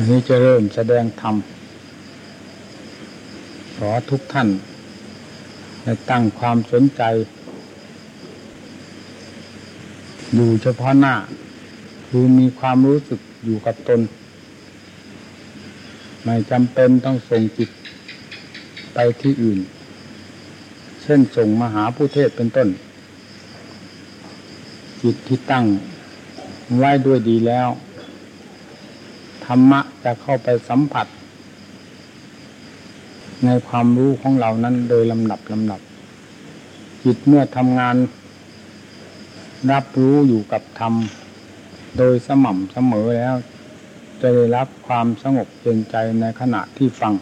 อันนี้จะเริ่มแสดงธรรมขอทุกท่านให้ตั้งความสนใจ อยู่เฉพาะหน้า คือมีความรู้สึกอยู่กับตน ไม่จำเป็นต้องส่งจิตไปที่อื่น เช่นส่งมหาผู้เทศเป็นต้น จิตที่ตั้งไว้ด้วยดีแล้ว ธรรมะจะเข้าไปสัมผัส ในความรู้ของเรานั้นโดยลำดับลำดับ จิตเมื่อทำงาน รับรู้อยู่กับธรรม โดยสม่ำเสมอแล้ว จะได้รับความสงบเย็นใจในขณะที่ฟัง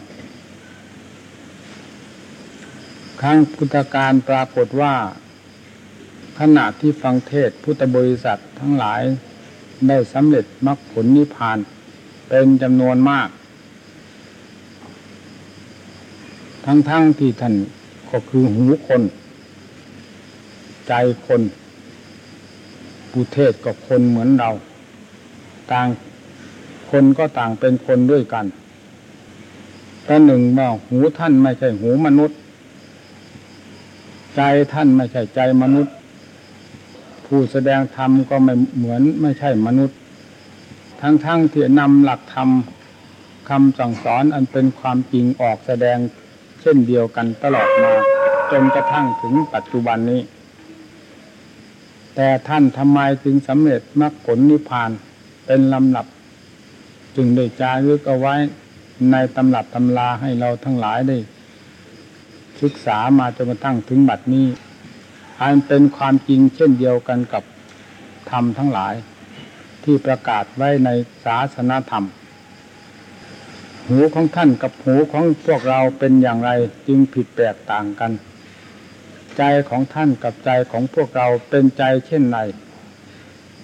ครั้งพุทธการปรากฏว่า ขณะที่ฟังเทศพุทธบริษัททั้งหลายได้สำเร็จมรรคผลนิพพาน เป็นจำนวนมาก ทั้งๆทที่ท่านก็คือหูคน ใจคนผู้เทศก็คนเหมือนเราต่างคนก็ต่างเป็นคนด้วยกันแต่หนึ่งว่าหูท่านไม่ใช่หูมนุษย์ ใจท่านไม่ใช่ใจมนุษย์ ผู้แสดงธรรมก็ไม่เหมือนไม่ใช่มนุษย์ ทั้งๆทที่นำหลักธรรมคำสั่งสอนอันเป็นความจริงออกแสดงเช่นเดียวกันตลอดมาจนกระทั่งถึงปัจจุบันนี้ แต่ท่านทำไมจึงสำเร็จมรรคผลนิพพานเป็นลำดับ จึงได้จารึกเอาไว้ในตำรับตำราให้เราทั้งหลายได้ ศึกษามาจนกระทั่งถึงบัดนี้อันเป็นความจริงเช่นเดียวกันกับธรรมทั้งหลาย ที่ประกาศไว้ในศาสนาธรรม หูของท่านกับหูของพวกเราเป็นอย่างไรจึงผิดแปลกต่างกัน ใจของท่านกับใจของพวกเราเป็นใจเช่นไร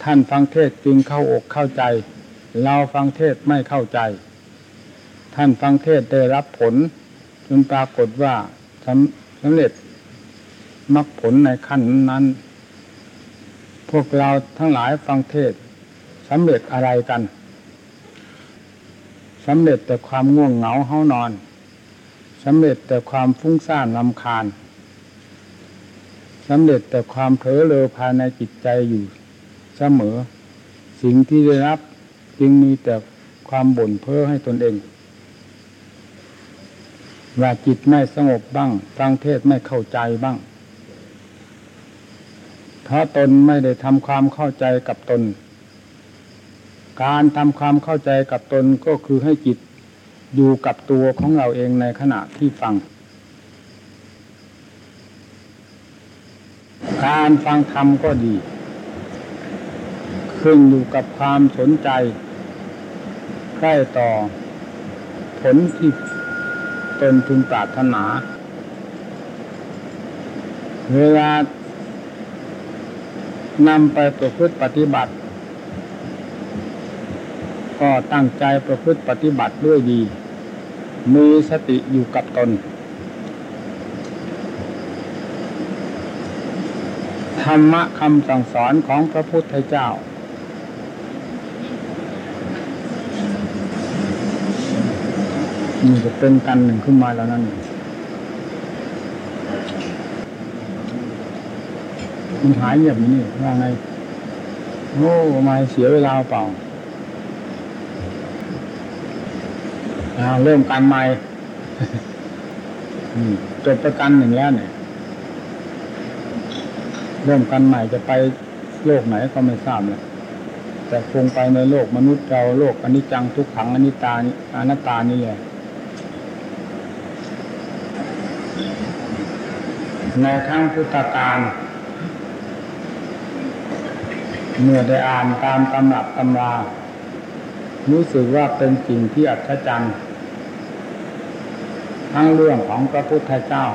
ท่านฟังเทศจึงเข้าอกเข้าใจ เราฟังเทศไม่เข้าใจ ท่านฟังเทศได้รับผลจนปรากฏว่าสำสำเร็จมรรคผลในขั้นนั้น พวกเราทั้งหลายฟังเทศ สำเร็จอะไรกันสำเร็จแต่ความง่วงเหงาเฮานอนสำเร็จแต่ความฟุ้งซ่านลำคาญสำเร็จแต่ความเผลอเลอภายในจิตใจอยู่เสมอ สิ่งที่ได้รับจึงมีแต่ความบ่นเพ้อให้ตนเองว่าจิตไม่สงบบ้างฟังเทศไม่เข้าใจบ้าง เพราะตนไม่ได้ทำความเข้าใจกับตน การทำความเข้าใจกับตนก็คือให้จิตอยู่กับตัวของเราเองในขณะที่ฟัง การฟังธรรมก็ดี ขึ้นอยู่กับความสนใจใกล้ต่อ ผลที่ตนพึงปรารถนา เวลานำไปประพฤติปฏิบัติ ก็ตั้งใจประพฤติปฏิบัติด้วยดี มีสติอยู่กับตนธรรมะคำสั่งสอนของพระพุทธเจ้านี่จะเป็นกันหนึ่งขึ้นมาแล้วนั่นมันหายแบบนี้ว่าไงโอ้ไม่เสียเวลาเปล่า เริ่มการใหม่จบประกันหนึ่งแล้วเนี่ย เริ่มกันใหม่จะไปโลกไหนก็ไม่ทราบเลยแต่คงไปในโลกมนุษย์เราโลกอนิจจังทุกขังอนิจตาอนัตตานี่แหละในครั้งพุทธกาลเมื่อได้อ่านตามตำรับตำรา รู้สึกว่าเป็นสิ่งที่อัศจรรย์ทั้งเรื่องของพระพุทธเจ้า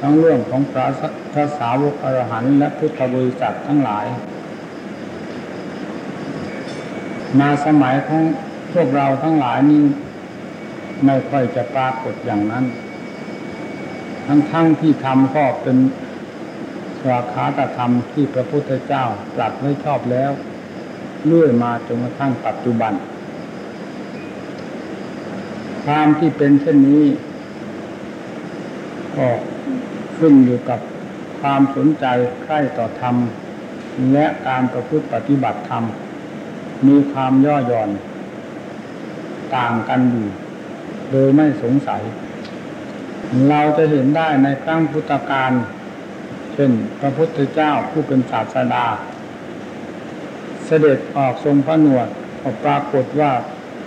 ทั้งเรื่องของพระพระสาวกอรหันต์และพุทธบริษัททั้งหลาย มาสมัยของพวกเราทั้งหลายนี้ไม่ค่อยจะปรากฏอย่างนั้น ทั้งๆทที่ทำก็เป็นสวาขาตธรรมที่พระพุทธเจ้าตรัสไว้ชอบแล้วเลื่อยมาจนกระทั่งปัจจุบัน ความที่เป็นเช่นนี้ก็ขึ้นอยู่กับความสนใจใคร่ต่อธรรม และการประพฤติปฏิบัติธรรม มีความย่อหย่อน ต่างกันอยู่โดยไม่สงสัย เราจะเห็นได้ในครั้งพุทธกาลเช่นพระพุทธเจ้าผู้เป็นศาสดา เสด็จออกทรงพระนวดออกปรากฏว่า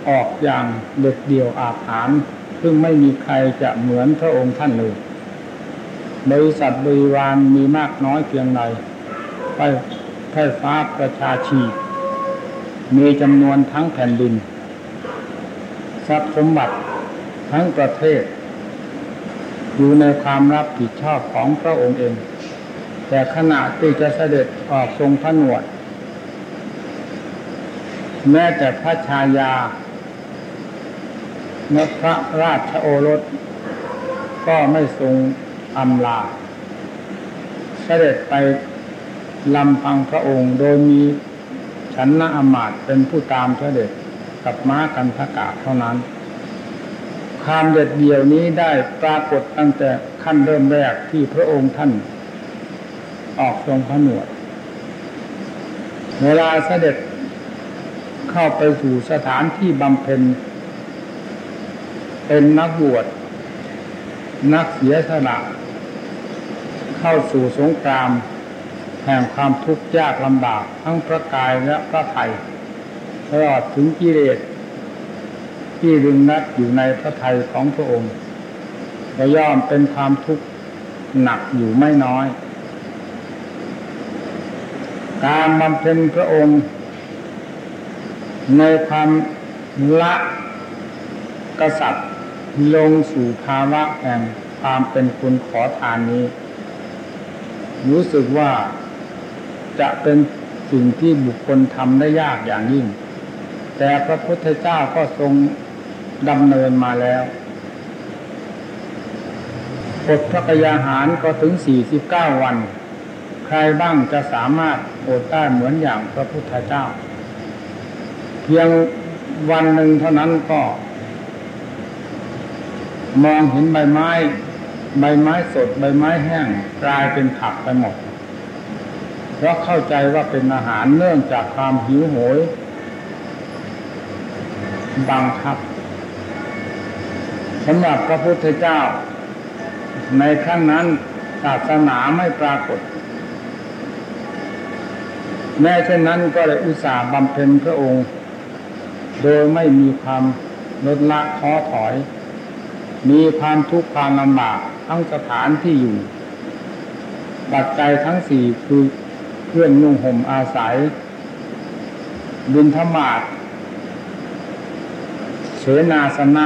ออกอย่างเด็ดเดี่ยวอาถรรพ์ซึ่งไม่มีใครจะเหมือนพระองค์ท่านเลยบริษัทบริวารมีมากน้อยเพียงใดไฟไฟฟ้าประชาชี มีจำนวนทั้งแผ่นดิน ทรัพย์สมบัติทั้งประเทศ อยู่ในความรับผิดชอบของพระองค์เอง แต่ขณะที่จะเสด็จออกทรงพระนวด แม้แต่พระชายา และพระราชโอรส ก็ไม่ทรงอำลา เสด็จไปลำพังพระองค์โดยมีฉันนะอมาตเป็นผู้ตามเสด็จกับม้ากันทกาเท่านั้น ความเด็ดเดี่ยวนี้ได้ปรากฏตั้งแต่ขั้นเริ่มแรกที่พระองค์ท่าน ออกทรงพระหนวด เวลาเสด็จเข้าไปสู่สถานที่บำเพ็ญ เป็นนักบวชนักเสียสละเข้าสู่สงคราม แห่งความทุกข์ยากลำบาก ทั้งพระกายและพระไทยตลอดถึงกิเลสที่รึงนัดอยู่ในพระไทยของพระองค์ก็ย่อมเป็นความทุกข์หนักอยู่ไม่น้อย การบำเพ็ญพระองค์ ในความละกษัตริย์ ลงสู่ภาวะแห่งความเป็นคุณขอทานนี้ รู้สึกว่าจะเป็นสิ่งที่บุคคลทำได้ยากอย่างยิ่ง แต่พระพุทธเจ้าก็ทรงดำเนินมาแล้วอดพระกยาหารก็ถึง 49 วัน ใครบ้างจะสามารถอดได้เหมือนอย่างพระพุทธเจ้า เพียงวันหนึ่งเท่านั้นก็ มองเห็นใบไม้ ใบไม้สด ใบไม้แห้งกลายเป็นผักไปหมด เพราะเข้าใจว่าเป็นอาหารเนื่องจากความหิวโหยบังคับสำหรับพระพุทธเจ้า ในครั้งนั้นศาสนาไม่ปรากฏ แม้เช่นนั้นก็เลยอุตส่าห์บำเพ็ญพระองค์ โดยไม่มีความลดละท้อถอย มีความทุกข์ความลำบากทั้งสถานที่อยู่ ปัจจัยทั้งสี่คือเครื่องนุ่งห่มอาศัย บินธมาตเสนาสนะ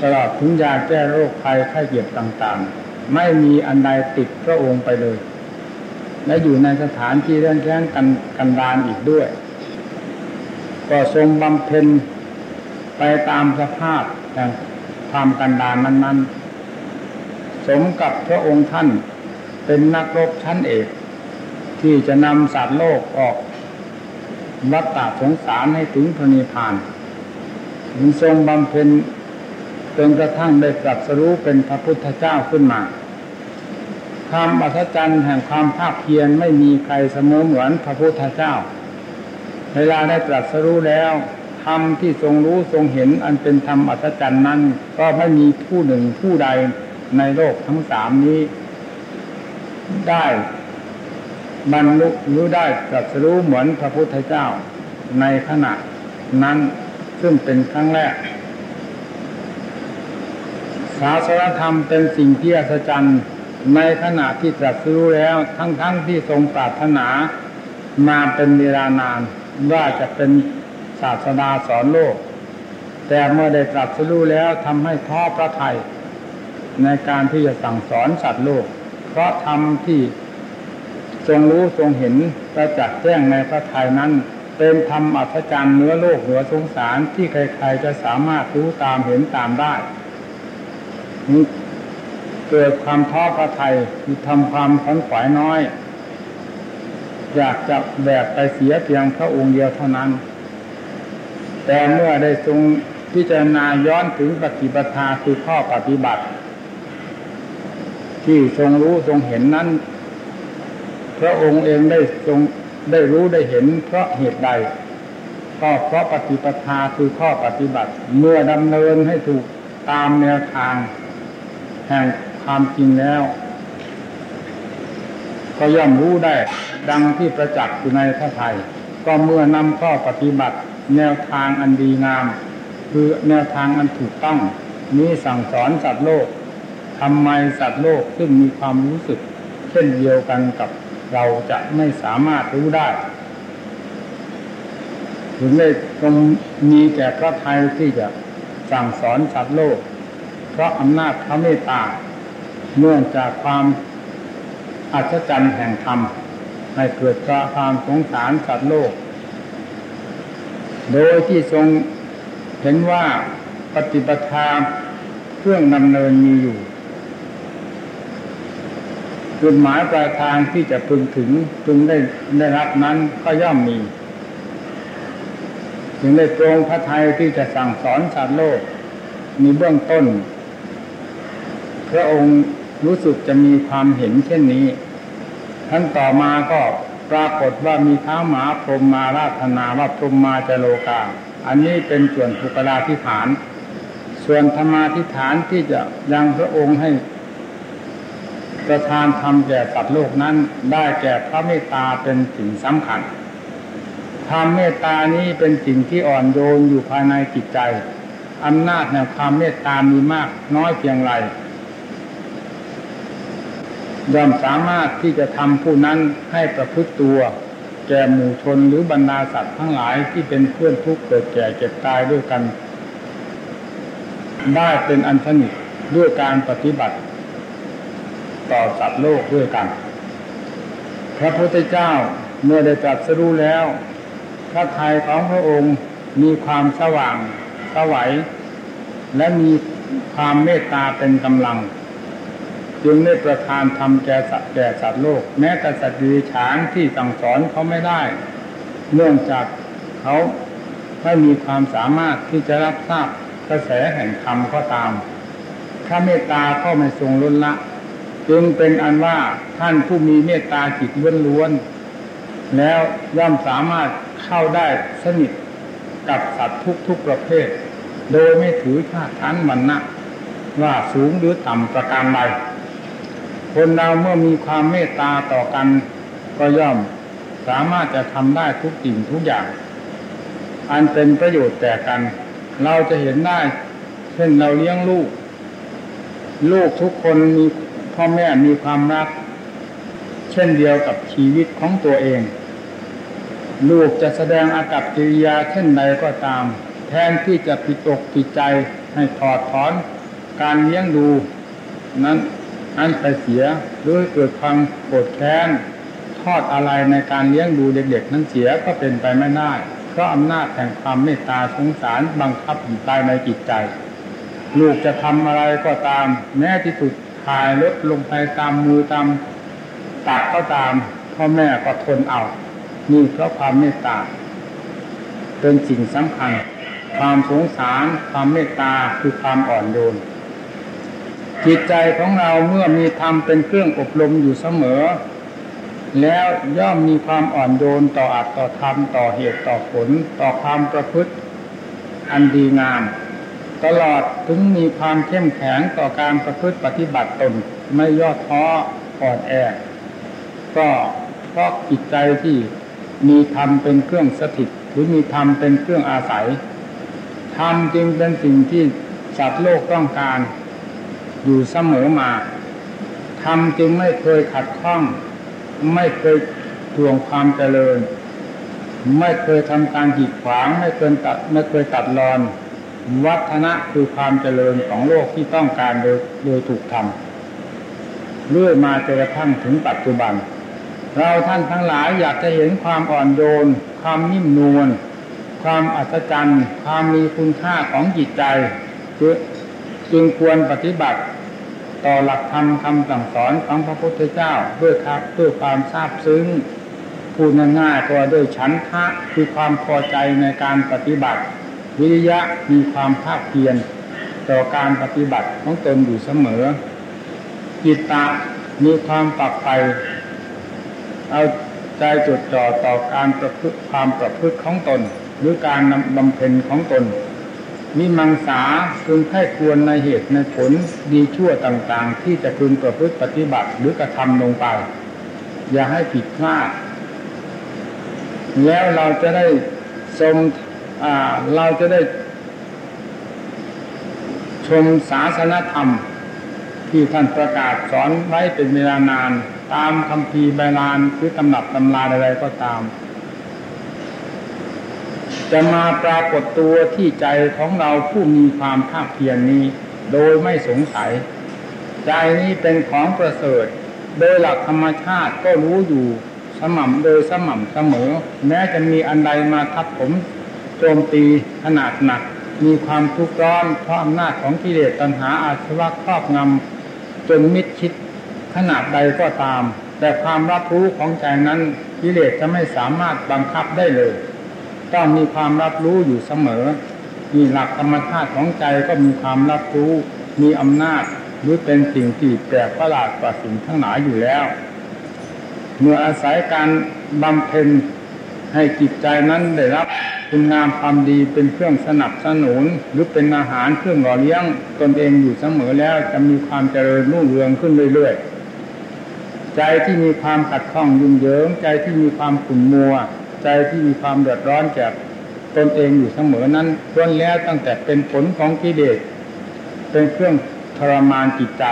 ตลอดถึงยาแก้โรคภัยไข้เจ็บต่างๆ ไม่มีอันใดติดพระองค์ไปเลย และอยู่ในสถานที่เรื่องแค้นกันกันดานอีกด้วย ก็ทรงบำเพ็ญไปตามสภาพแห่ง ความกันดานนั้นๆ สมกับพระองค์ท่านเป็นนักรบชั้นเอก ที่จะนำสัตว์โลกออกวัฏฏะสงสารให้ถึงพระนิพพานถึงทรงบำเพ็ญจนกระทั่งได้ตรัสรู้เป็นพระพุทธเจ้าขึ้นมา ความอัศจรรย์แห่งความภาคเพียรไม่มีใครเสมอเหมือนพระพุทธเจ้า เวลาได้ตรัสรู้แล้ว รรมที่ทรงรู้ทรงเห็น อันเป็นธรรมอัศจรรย์นั้น ก็ไม่มีผู้หนึ่งผู้ใดในโลกทั้งสามนี้ ได้บรรลุหรือได้ตรัสรู้เหมือนพระพุทธเจ้าในขณะนั้นซึ่งเป็นครั้งแรก ศาสนธรรมเป็นสิ่งที่อัศจรรย์ในขณะที่ตรัสรู้แล้วทั้งๆทที่ทรงปรารถนามาเป็นเวลานานว่าจะเป็น ศาสดาสอนโลก แต่เมื่อได้ตรัสรู้แล้วทำให้ท้อพระไทยในการที่จะสั่งสอนสัตว์โลก เพราะธรรมที่ทรงรู้ทรงเห็นประจักษ์แจ้งในพระทัยนั้น เป็นธรรมอัศจรรย์เนื้อโลกเหนือสงสารที่ใครๆจะสามารถรู้ตามเห็นตามได้เกิดความท้อพระไทยที่ทำความขันขวายน้อย อยากจะแบกไปเสียเพียงพระองค์เดียวเท่านั้น แต่เมื่อได้ทรงพิจารณาย้อนถึงปฏิปทาคือข้อปฏิบัติ ที่ทรงรู้ทรงเห็นนั้น พระองค์เองได้ทรงได้รู้ได้เห็นเพราะเหตุใดก็เพราะปฏิปทาคือข้อปฏิบัติ เมื่อดำเนินให้ถูกตามแนวทาง แห่งความจริงแล้ว ก็ย่อมรู้ได้ดังที่ประจักษ์อยู่ในพระไทย ก็เมื่อนำข้อปฏิบัติ แนวทางอันดีงาม คือแนวทางอันถูกต้องนี้สั่งสอนสัตว์โลกทำไมสัตว์โลกซึ่งมีความรู้สึก เช่นเดียวกันกับเราจะไม่สามารถรู้ได้ถึงได้ตรงมีแก่พระไทยที่จะสั่งสอนสัตว์โลก เพราะอำนาจพระเมตตาเนื่องจากความอัศจรรย์แห่งธรรมให้เกิดความสงสารสัตว์โลก โดยที่ทรงเห็นว่าปฏิปทาเครื่องดำเนินมีอยู่จุดหมายปลายทางที่จะพึงถึงพึงได้ได้รับนั้นก็ย่อมมีถึงได้ตรงพระไทยที่จะสั่งสอนสัตว์โลก มีเบื้องต้น พระองค์รู้สึกจะมีความเห็นเช่นนี้ท่านต่อมาก็ ปรากฏว่ามีเท้าหมาพรมมาราธนาว่าพรมมาจโลกา อันนี้เป็นส่วนภูกราธิฐาน ส่วนธรรมาธิฐานที่จะยังพระองค์ให้ประทานธรรมแก่สัตว์โลกนั้น ได้แก่พระเมตตาเป็นสิ่งสำคัญธรรมเมตตานี้เป็นสิ่งที่อ่อนโยนอยู่ภายในจิตใจอำนาจแห่งความเมตตามีมากน้อยเพียงไร ย่อมสามารถที่จะทำผู้นั้นให้ประพฤติตัว แก่หมู่ชนหรือบรรดาสัตว์ทั้งหลายที่เป็นเพื่อนทุกข์เกิดแก่เจ็บตายด้วยกัน ได้เป็นอันสนิทด้วยการปฏิบัติ ต่อสัตว์โลกด้วยกัน พระพุทธเจ้าเมื่อได้ตรัสรู้แล้ว พระทัยของพระองค์มีความสว่างสวัยและมีความเมตตาเป็นกำลัง จึงได้ประทานธรรมแก่สัตว์แก่สัตว์โลก แม้แต่สัตว์ดีฉานที่สั่งสอนเขาไม่ได้ เนื่องจากเขาไม่มีความสามารถที่จะรับทราบกระแสแห่งธรรมก็ตามถ้าเมตตาก็ไม่ทรงล้นละ จึงเป็นอันว่าท่านผู้มีเมตตาจิตล้วนๆแล้วย่อมสามารถเข้าได้สนิทกับสัตว์ทุกๆประเภท โดยไม่ถือชาติชั้นมันนะว่าสูงหรือต่ำประการใด คนเราเมื่อมีความเมตตาต่อกัน ก็ย่อมสามารถจะทำได้ทุกสิ่งทุกอย่าง อันเป็นประโยชน์แก่กัน เราจะเห็นได้เช่นเราเลี้ยงลูก ลูกทุกคนมีพ่อแม่มีความรัก เช่นเดียวกับชีวิตของตัวเอง ลูกจะแสดงอากับกิริยาเช่นใดก็ตาม แทนที่จะปิดอกปิดใจให้ถอดถอนการเลี้ยงดู นั้น อันไปเสียหรือเกิดความโกรธแค้นทอดอะไรในการเลี้ยงดูเด็กๆนั้นเสียก็เป็นไปไม่ได้เพราะอำนาจแห่งความเมตตาสงสารบังคับอยู่ใต้ในจิตใจ ลูกจะทำอะไรก็ตาม แม้ที่สุดถ่ายลดลงไปตามมือตามตักก็ตามพ่อแม่ก็ทนเอานี่เพราะความเมตตา เป็นสิ่งสำคัญ ความสงสารความเมตตาคือความอ่อนโยน จิตใจของเราเมื่อมีธรรมเป็นเครื่องอบรมอยู่เสมอ แล้วย่อมมีความอ่อนโยนต่ออัตต่อธรรมต่อเหตุต่อผล ต่อความประพฤติอันดีงาม ตลอดถึงมีความเข้มแข็งต่อการประพฤติปฏิบัติตนไม่ย่อท้ออ่อนแอ ก็เพราะจิตใจที่มีธรรมเป็นเครื่องสถิตหรือมีธรรมเป็นเครื่องอาศัยธรรมจึงเป็นสิ่งที่สัตว์โลกต้องการ อยู่เสมอมาทำจึงไม่เคยขัดข้อง ไม่เคยทวงความเจริญ ไม่เคยทำการขีดขวาง ไม่เคยตัดไม่เคยตัดรอน วัฒนะคือความเจริญของโลกที่ต้องการโดยโดยถูกทำเรื่อยมาจนกระทั่งถึงปัจจุบัน เราท่านทั้งหลายอยากจะเห็นความอ่อนโยน ความนิ่มนวลความอัศจรรย์ ความมีคุณค่าของจิตใจ จึงควรปฏิบัติ ต่อหลักธรรมคำสั่งสอนของพระพุทธเจ้าด้วยครับด้วยความทราบซึ้งพูดง่ายๆก็ด้วยฉันทะคือความพอใจในการปฏิบัติ วิริยะมีความภาคเพียรต่อการปฏิบัติของตนอยู่เสมอจิตตะมีความปรับไปเอาใจจดจ่อต่อการประพฤติความประพฤติของตน หรือการนำบำเพ็ญของตน มีมังสาพึงให้ควรในเหตุในผลดีชั่วต่างๆ ที่จะพึงประพฤติปฏิบัติหรือกระทำลงไป อย่าให้ผิดพลาด แล้วเราจะได้ชมเราจะได้ ชมศาสนธรรม ที่ท่านประกาศสอนไว้เป็นเวลานาน ตามคำพีใบลานหรือตำรับตำราอะไรก็ตาม จะมาปรากฏตัวที่ใจของเราผู้มีความภาคเพียรนนี้ โดยไม่สงสัย ใจนี้เป็นของประเสริฐ โดยหลักธรรมชาติก็รู้อยู่สม่ำโดยสม่ำเสมอ แม้จะมีอันใดมาทับผมโจมตีขนาดหนัก มีความทุกข์ร้อนเพราะอำนาจของกิเลสตัณหาอาสวะครอบงำจนมิดชิดขนาดใดก็ตาม แต่ความรับรู้ของใจนั้นกิเลสจะไม่สามารถบังคับได้เลย ต้องมีความรับรู้อยู่เสมอ มีหลักธรรมชาติของใจก็มีความรับรู้ มีอำนาจหรือเป็นสิ่งที่แปลกประหลาดกว่าสิ่งทั้งหลายอยู่แล้ว เมื่ออาศัยการบำเพ็ญให้จิตใจนั้นได้รับคุณงามความดีเป็นเครื่องสนับสนุน หรือเป็นอาหารเครื่องหล่อเลี้ยงตนเองอยู่เสมอแล้วจะมีความเจริญรุ่งเรืองขึ้นเรื่อยๆ ใจที่มีความขัดข้องยุ่งเหยิงใจที่มีความขุ่นมัว ใจที่มีความเดือดร้อนจากตนเองอยู่เสมอนั้นล้วนแล้วตั้งแต่เป็นผลของกิเลสเป็นเครื่องทรมานจิตใจ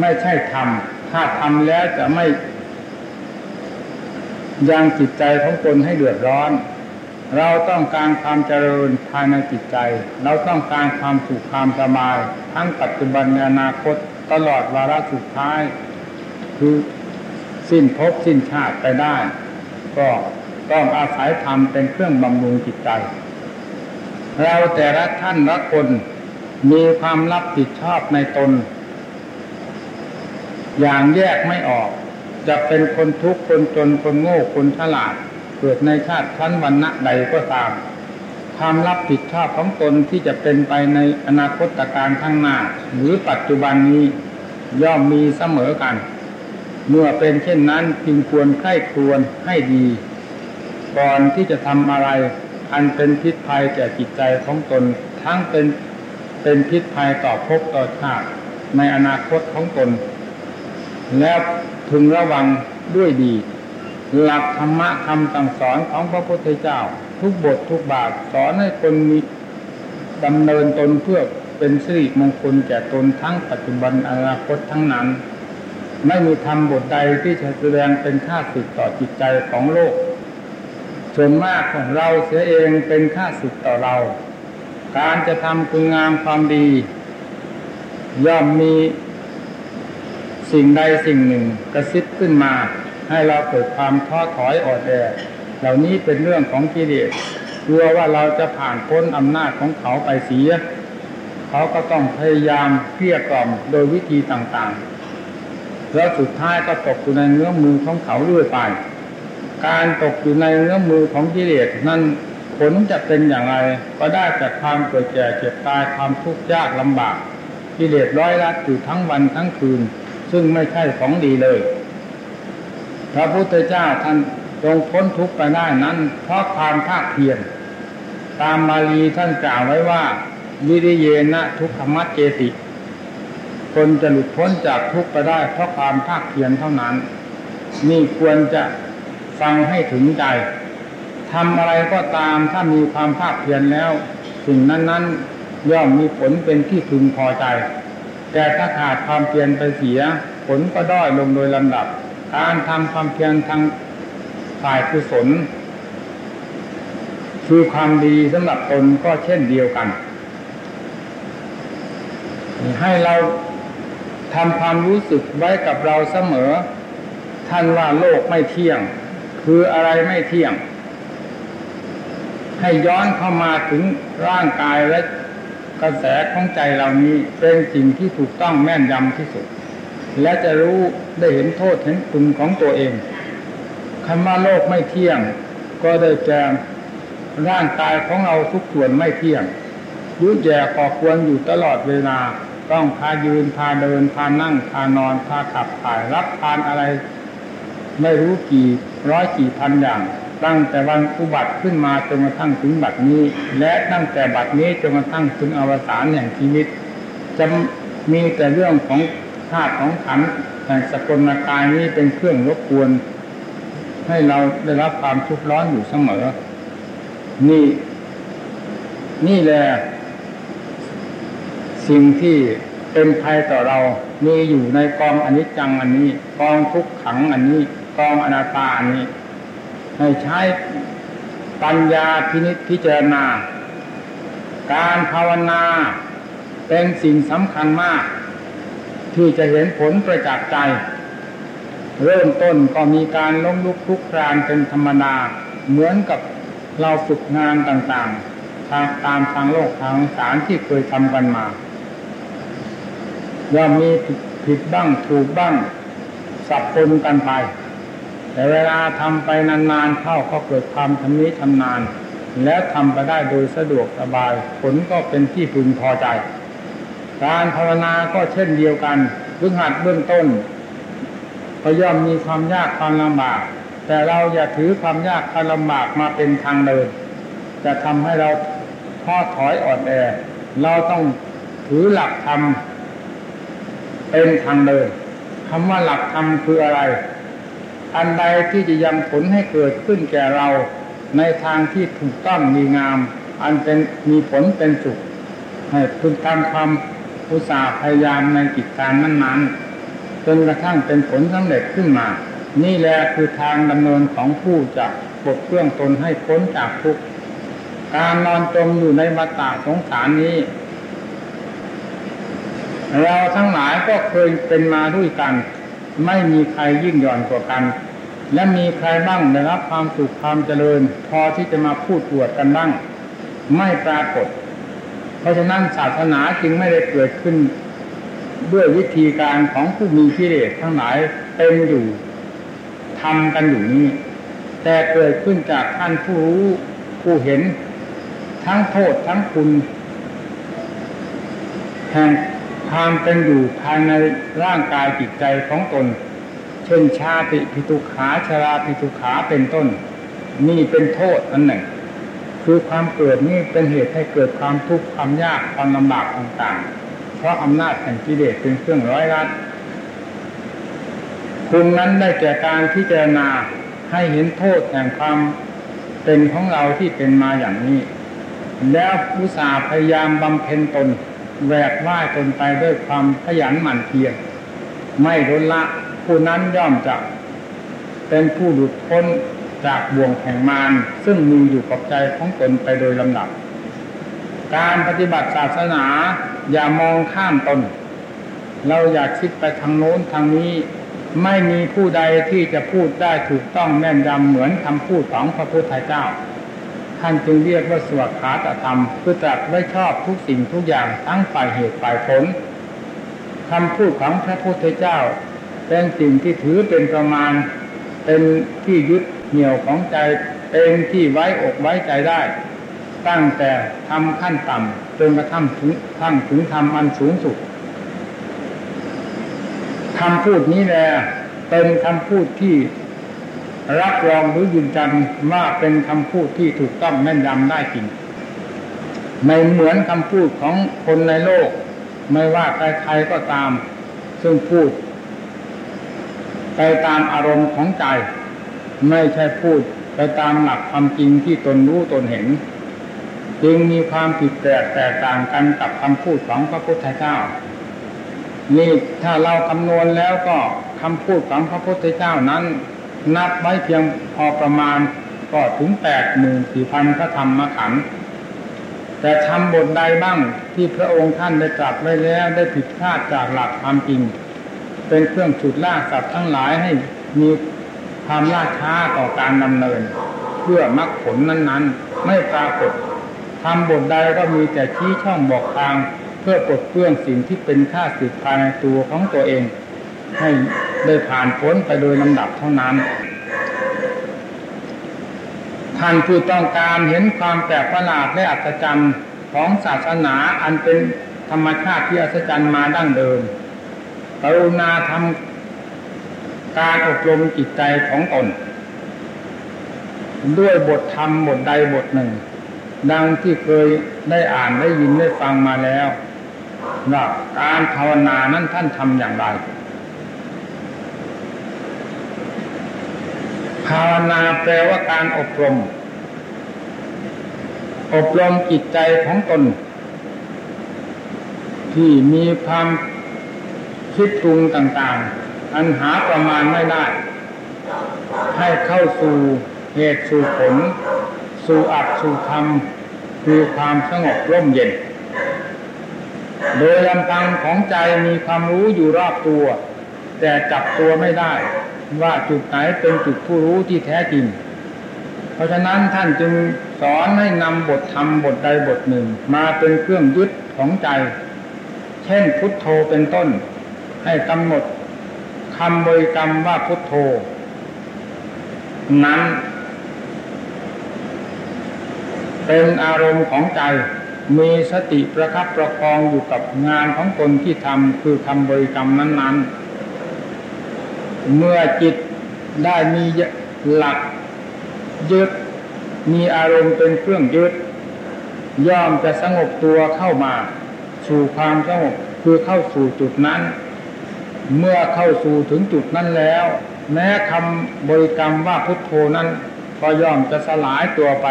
ไม่ใช่ทำถ้าทำแล้วจะไม่ยังจิตใจของตนให้เดือดร้อน เราต้องการความเจริญภายในจิตใจ เราต้องการความสุขความสบาย ทั้งปัจจุบันในอนาคตตลอดวาระสุดท้าย คือสิ้นภพสิ้นชาติไปได้ ก็ ต้องอาศัยธรรมเป็นเครื่องบำรุงจิตใจ เราแต่ละท่านละคนมีความรับผิดชอบในตน อย่างแยกไม่ออก จะเป็นคนทุกข์คนจนคนโง่คนฉลาด เกิดในชาติชั้นวันณะใดก็ตาม ความรับผิดชอบของตนที่จะเป็นไปในอนาคตการข้างหน้า หรือปัจจุบันนี้ย่อมมีเสมอกัน เมื่อเป็นเช่นนั้นจึงควรใคร่ควรให้ดี ก่อนที่จะทำอะไร อันเป็นพิษภัยแก่จิตใจของตน ทั้งเป็นเป็นพิษภัยต่อภพต่อชาติในอนาคตของตน แล้วพึงระวังด้วยดี หลักธรรมะคำสั่งสอนของพระพุทธเจ้า ทุกบททุกบาทสอนให้คนมีดำเนินตนเพื่อเป็นสิริมงคลแก่ตนทั้งปัจจุบันอนาคตทั้งนั้น ไม่มีธรรมบทใดที่จะแสดงเป็นค่าสึกต่อจิตใจของโลก ส่วนมากของเราเสียเองเป็นค่าสึกต่อเรา การจะทำคุณงามความดี ย่อมมีสิ่งใดสิ่งหนึ่งกระซิบขึ้นมา ให้เราเกิดความท้อถอยอ่อนแอเหล่านี้เป็นเรื่องของกิเลสกลัวว่าเราจะผ่านพ้นอำนาจของเขาไปเสีย เขาก็ต้องพยายามเพี้ยกล่อมโดยวิธีต่างๆ แล้วสุดท้ายก็ตกอยู่ในเนื้อมือของเขาเรื่อยไป การตกอยู่ในเนื้อมือของกิเลสนั้นผลจะเป็นอย่างไร ก็ได้จากความเกิดแก่เจ็บตายความทุกข์ยากลำบากกิเลสร้อยลัดอยู่ทั้งวันทั้งคืน ซึ่งไม่ใช่ของดีเลย พระพุทธเจ้าท่านทรงพ้นทุกข์ไปได้นั้น เพราะความภาคเพียรตามมาลีท่านกล่าวไว้ว่าวิริเยนะทุกขมัดเจติคนจะหลุดพ้นจากทุกข์ไปได้เพราะความภาคเพียรเท่านั้น นี่ควรจะ ฟังให้ถึงใจทำอะไรก็ตามถ้ามีความภาคเพียรแล้ว สิ่งนั้นๆย่อมมีผลเป็นที่พึงพอใจ แต่ถ้าขาดความเพียรไปเสีย ผลก็ด้อยลงโดยลำดับ การทำความเพียรทางฝ่ายกุศลคือความดีสำหรับตนก็เช่นเดียวกัน ให้เราทำความรู้สึกไว้กับเราเสมอ ท่านว่าโลกไม่เที่ยง คืออะไรไม่เที่ยง ให้ย้อนเข้ามาถึงร่างกายและกระแสของใจเรานี้เป็นสิ่งที่ถูกต้องแม่นยำที่สุด และจะรู้ได้เห็นโทษเห็นคุณของตัวเองคำว่าโลกไม่เที่ยง ก็ได้แก่ร่างกายของเราทุกส่วนไม่เที่ยงยุ่ยแย่ก่อควรอยู่ตลอดเวลา ต้องพายืนพาเดินพานั่งพานอนพาขับถ่ายรับทานอะไร ไม่รู้กี่ร้อยกี่พันอย่าง ตั้งแต่วันอุบัติขึ้นมาจนกระทั่งถึงบัดนี้ และตั้งแต่บัดนี้จนกระทั่งถึงอวสานแห่งชีวิต จะมีแต่เรื่องของธาตุของขันแห่งสกลกายนี้เป็นเครื่องรบกวน ให้เราได้รับความทุกข์ร้อนอยู่เสมอ นี่ นี่แหละสิ่งที่เป็นภัยต่อเรา มีอยู่ในกองอนิจจังอันนี้ กองทุกขังอันนี้ กองอนาตานี้ ให้ใช้ปัญญาพินิจพิจารณา การภาวนาเป็นสิ่งสำคัญมาก ที่จะเห็นผลประจักษ์ใจ เริ่มต้นก็มีการล้มลุกคลุกครานเป็นธรรมดา เหมือนกับเราฝึกงานต่างๆ ทางตามทางโลกทางสารที่เคยทำกันมาย่อมมีผิดบ้างถูกบ้างสับปนกันไป แต่เวลาทำไปนานๆเข้าก็เกิดความทำนี้ทำนาน แล้วทำไปได้โดยสะดวกสบาย ผลก็เป็นที่พึงพอใจ การภาวนาก็เช่นเดียวกันเบื้องหัดเบื้องต้น ก็ย่อมมีความยากความลำบาก แต่เราอย่าถือความยากความลำบากมาเป็นทางเดิน จะทำให้เราท้อถอยอ่อนแอ เราต้องถือหลักธรรมเป็นทางเดินคำว่าหลักธรรมคืออะไร อันใดที่จะยังผลให้เกิดขึ้นแก่เราในทางที่ถูกต้องมีงาม อันเป็นมีผลเป็นสุขให้พึงตามความอุตสาห์พยายามในกิจการนั้นๆจนกระทั่งเป็นผลสำเร็จขึ้นมา นี่แหละคือทางดำเนินของผู้จะปลดเครื่องตนให้พ้นจากทุกข์การนอนจมอยู่ในมาตาสงสารนี้ เราทั้งหลายก็เคยเป็นมาด้วยกัน ไม่มีใครยิ่งหย่อนกว่ากัน และมีใครบ้างได้รับความสุขความเจริญ พอที่จะมาพูดอวดกันบ้าง ไม่ปรากฏ เพราะฉะนั้นศาสนาจึงไม่ได้เกิดขึ้นด้วยวิธีการของผู้มีกิเลสทั้งหลายเป็นอยู่ทำกันอยู่นี้ แต่เกิดขึ้นจากท่านผู้รู้ผู้เห็น ทั้งโทษทั้งคุณแห่ง ความเป็นอยู่ภายในร่างกายจิตใจของตน เช่นชาติพิทุขาชราพิทุขาเป็นต้น นี่เป็นโทษอันหนึ่ง คือความเกิดนี่เป็นเหตุให้เกิดความทุกข์ความยากความลำบากต่างๆ เพราะอำนาจแห่งกิเลสเป็นเครื่องร้อยรัดคุณนั้นได้แก่การพิจารณาให้เห็นโทษแห่งความเป็นของเราที่เป็นมาอย่างนี้ แล้วอุตสาห์พยายามบำเพ็ญตน แวกว่ายตนไปด้วยความขยันหมั่นเพียรไม่ลดละผู้นั้นย่อมจะเป็นผู้หลุดพ้นจากบ่วงแห่งมารซึ่งมีอยู่กับใจของตนไปโดยลำดับ การปฏิบัติศาสนาอย่ามองข้ามตน เราอยากคิดไปทางโน้นทางนี้ไม่มีผู้ใดที่จะพูดได้ถูกต้องแม่นยำเหมือนคำพูดของพระพุทธเจ้า ท่านจึงเรียกว่าสวดขาตธรรมคือตรัสไว้ชอบทุกสิ่งทุกอย่างทั้งฝ่ายเหตุฝ่ายผลคำพูดของพระพุทธเจ้า เป็นสิ่งที่ถือเป็นประมาณ เป็นที่ยึดเหนี่ยวของใจเป็นที่ไว้อกไว้ใจได้ ตั้งแต่ทำขั้นต่ำจนกระทั่งถึงทั้งถึงทำอันสูงสุดคำพูดนี้แหละเป็นคำพูดที่ รับรองหรือยืนยันว่าเป็นคำพูดที่ถูกต้องแม่นยำได้จริง ไม่เหมือนคำพูดของคนในโลก ไม่ว่าใครๆก็ตาม ซึ่งพูด ไปตามอารมณ์ของใจ ไม่ใช่พูดไปตามหลักความจริงที่ตนรู้ตนเห็น จึงมีความผิดแปลกแตกต่างกันกับคำพูดของพระพุทธเจ้านี่ถ้าเราคำนวณแล้วก็คำพูดของพระพุทธเจ้านั้น นับไว้เพียงพอประมาณก็ถึงแปดหมื่นสี่พันพระธรรมขันธ์แต่ทำบทใดบ้างที่พระองค์ท่านได้ตรัสไว้แล้วได้ผิดพลาดจากหลักความจริง เป็นเครื่องฉุดลากสัตว์ทั้งหลายให้มีความล่าช้าต่อการดำเนิน เพื่อมรรคผลนั้น ๆ ไม่ปรากฏทำบทใดก็มีแต่ชี้ช่องบอกทาง เพื่อปลดเปลื้องสิ่งที่เป็นข้าศึกภายในตัวของตัวเอง ให้ ได้ผ่านพ้นไปโดยลำดับเท่านั้น ท่านผู้ต้องการเห็นความแปลกประหลาดและอัศจรรย์ของศาสนาอันเป็นธรรมชาติที่อัศจรรย์มาดั้งเดิมกรุณาทำการอบรมจิตใจของตนด้วยบทธรรมบทใดบทหนึ่ง ดังที่เคยได้อ่านได้ยินได้ฟังมาแล้วว่าการภาวนานั้นท่านทำอย่างไร ภาวนาแปลว่าการอบรม อบรมจิตใจของตน ที่มีความคิดปรุงต่างๆ อันหาประมาณไม่ได้ ให้เข้าสู่เหตุสู่ผล สู่อัตสู่ธรรม คือความสงบร่มเย็น โดยลำพังของใจมีความรู้อยู่รอบตัว แต่จับตัวไม่ได้ ว่าจุดไหนเป็นจุดผู้รู้ที่แท้จริง เพราะฉะนั้นท่านจึงสอนให้นำบทธรรมบทใดบทหนึ่ง มาเป็นเครื่องยึดของใจ เช่นพุทโธเป็นต้น ให้กำหนดคำบริกรรมว่าพุทโธ นั้น เป็นอารมณ์ของใจมีสติประคับประคองอยู่กับงานของตนที่ทำคือคำบริกรรมนั้นๆ เมื่อจิตได้มีหลักยึด มีอารมณ์เป็นเครื่องยึด ย่อมจะสงบตัวเข้ามา สู่ความสงบคือเข้าสู่จุดนั้น เมื่อเข้าสู่ถึงจุดนั้นแล้ว แม้คำบริกรรมว่าพุทโธนั้น ก็ย่อมจะสลายตัวไป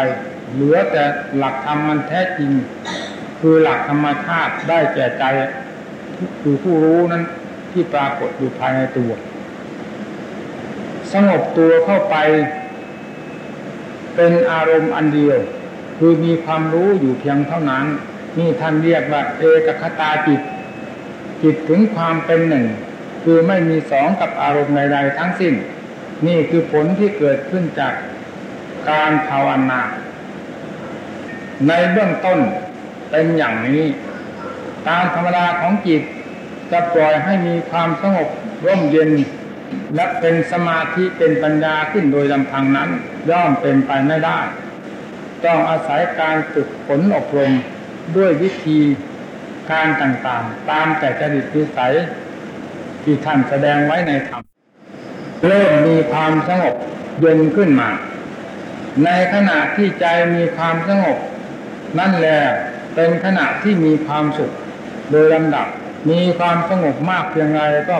เหลือแต่หลักธรรมมันแท้จริง คือหลักธรรมชาติได้แก่ใจ คือผู้รู้นั้นที่ปรากฏอยู่ภายในตัว สงบตัวเข้าไป เป็นอารมณ์อันเดียว คือมีความรู้อยู่เพียงเท่านั้น นี่ท่านเรียกว่าเอกคตาจิต จิตถึงความเป็นหนึ่ง คือไม่มีสองกับอารมณ์ใดๆทั้งสิ้น นี่คือผลที่เกิดขึ้นจากการภาวนาในเบื้องต้นเป็นอย่างนี้ ตามธรรมดาของจิตจะปล่อยให้มีความสงบร่มเย็น และเป็นสมาธิเป็นปัญญาขึ้นโดยลำพังนั้นย่อมเป็นไปไม่ได้ ต้องอาศัยการฝึกฝนอบรมด้วยวิธีการต่างๆ ตามแต่จริตวิสัยที่ท่านแสดงไว้ในธรรมเริ่มมีความสงบเย็นขึ้นมา ในขณะที่ใจมีความสงบ นั่นแหละเป็นขณะที่มีความสุข โดยลำดับมีความสงบมากเพียงไรก็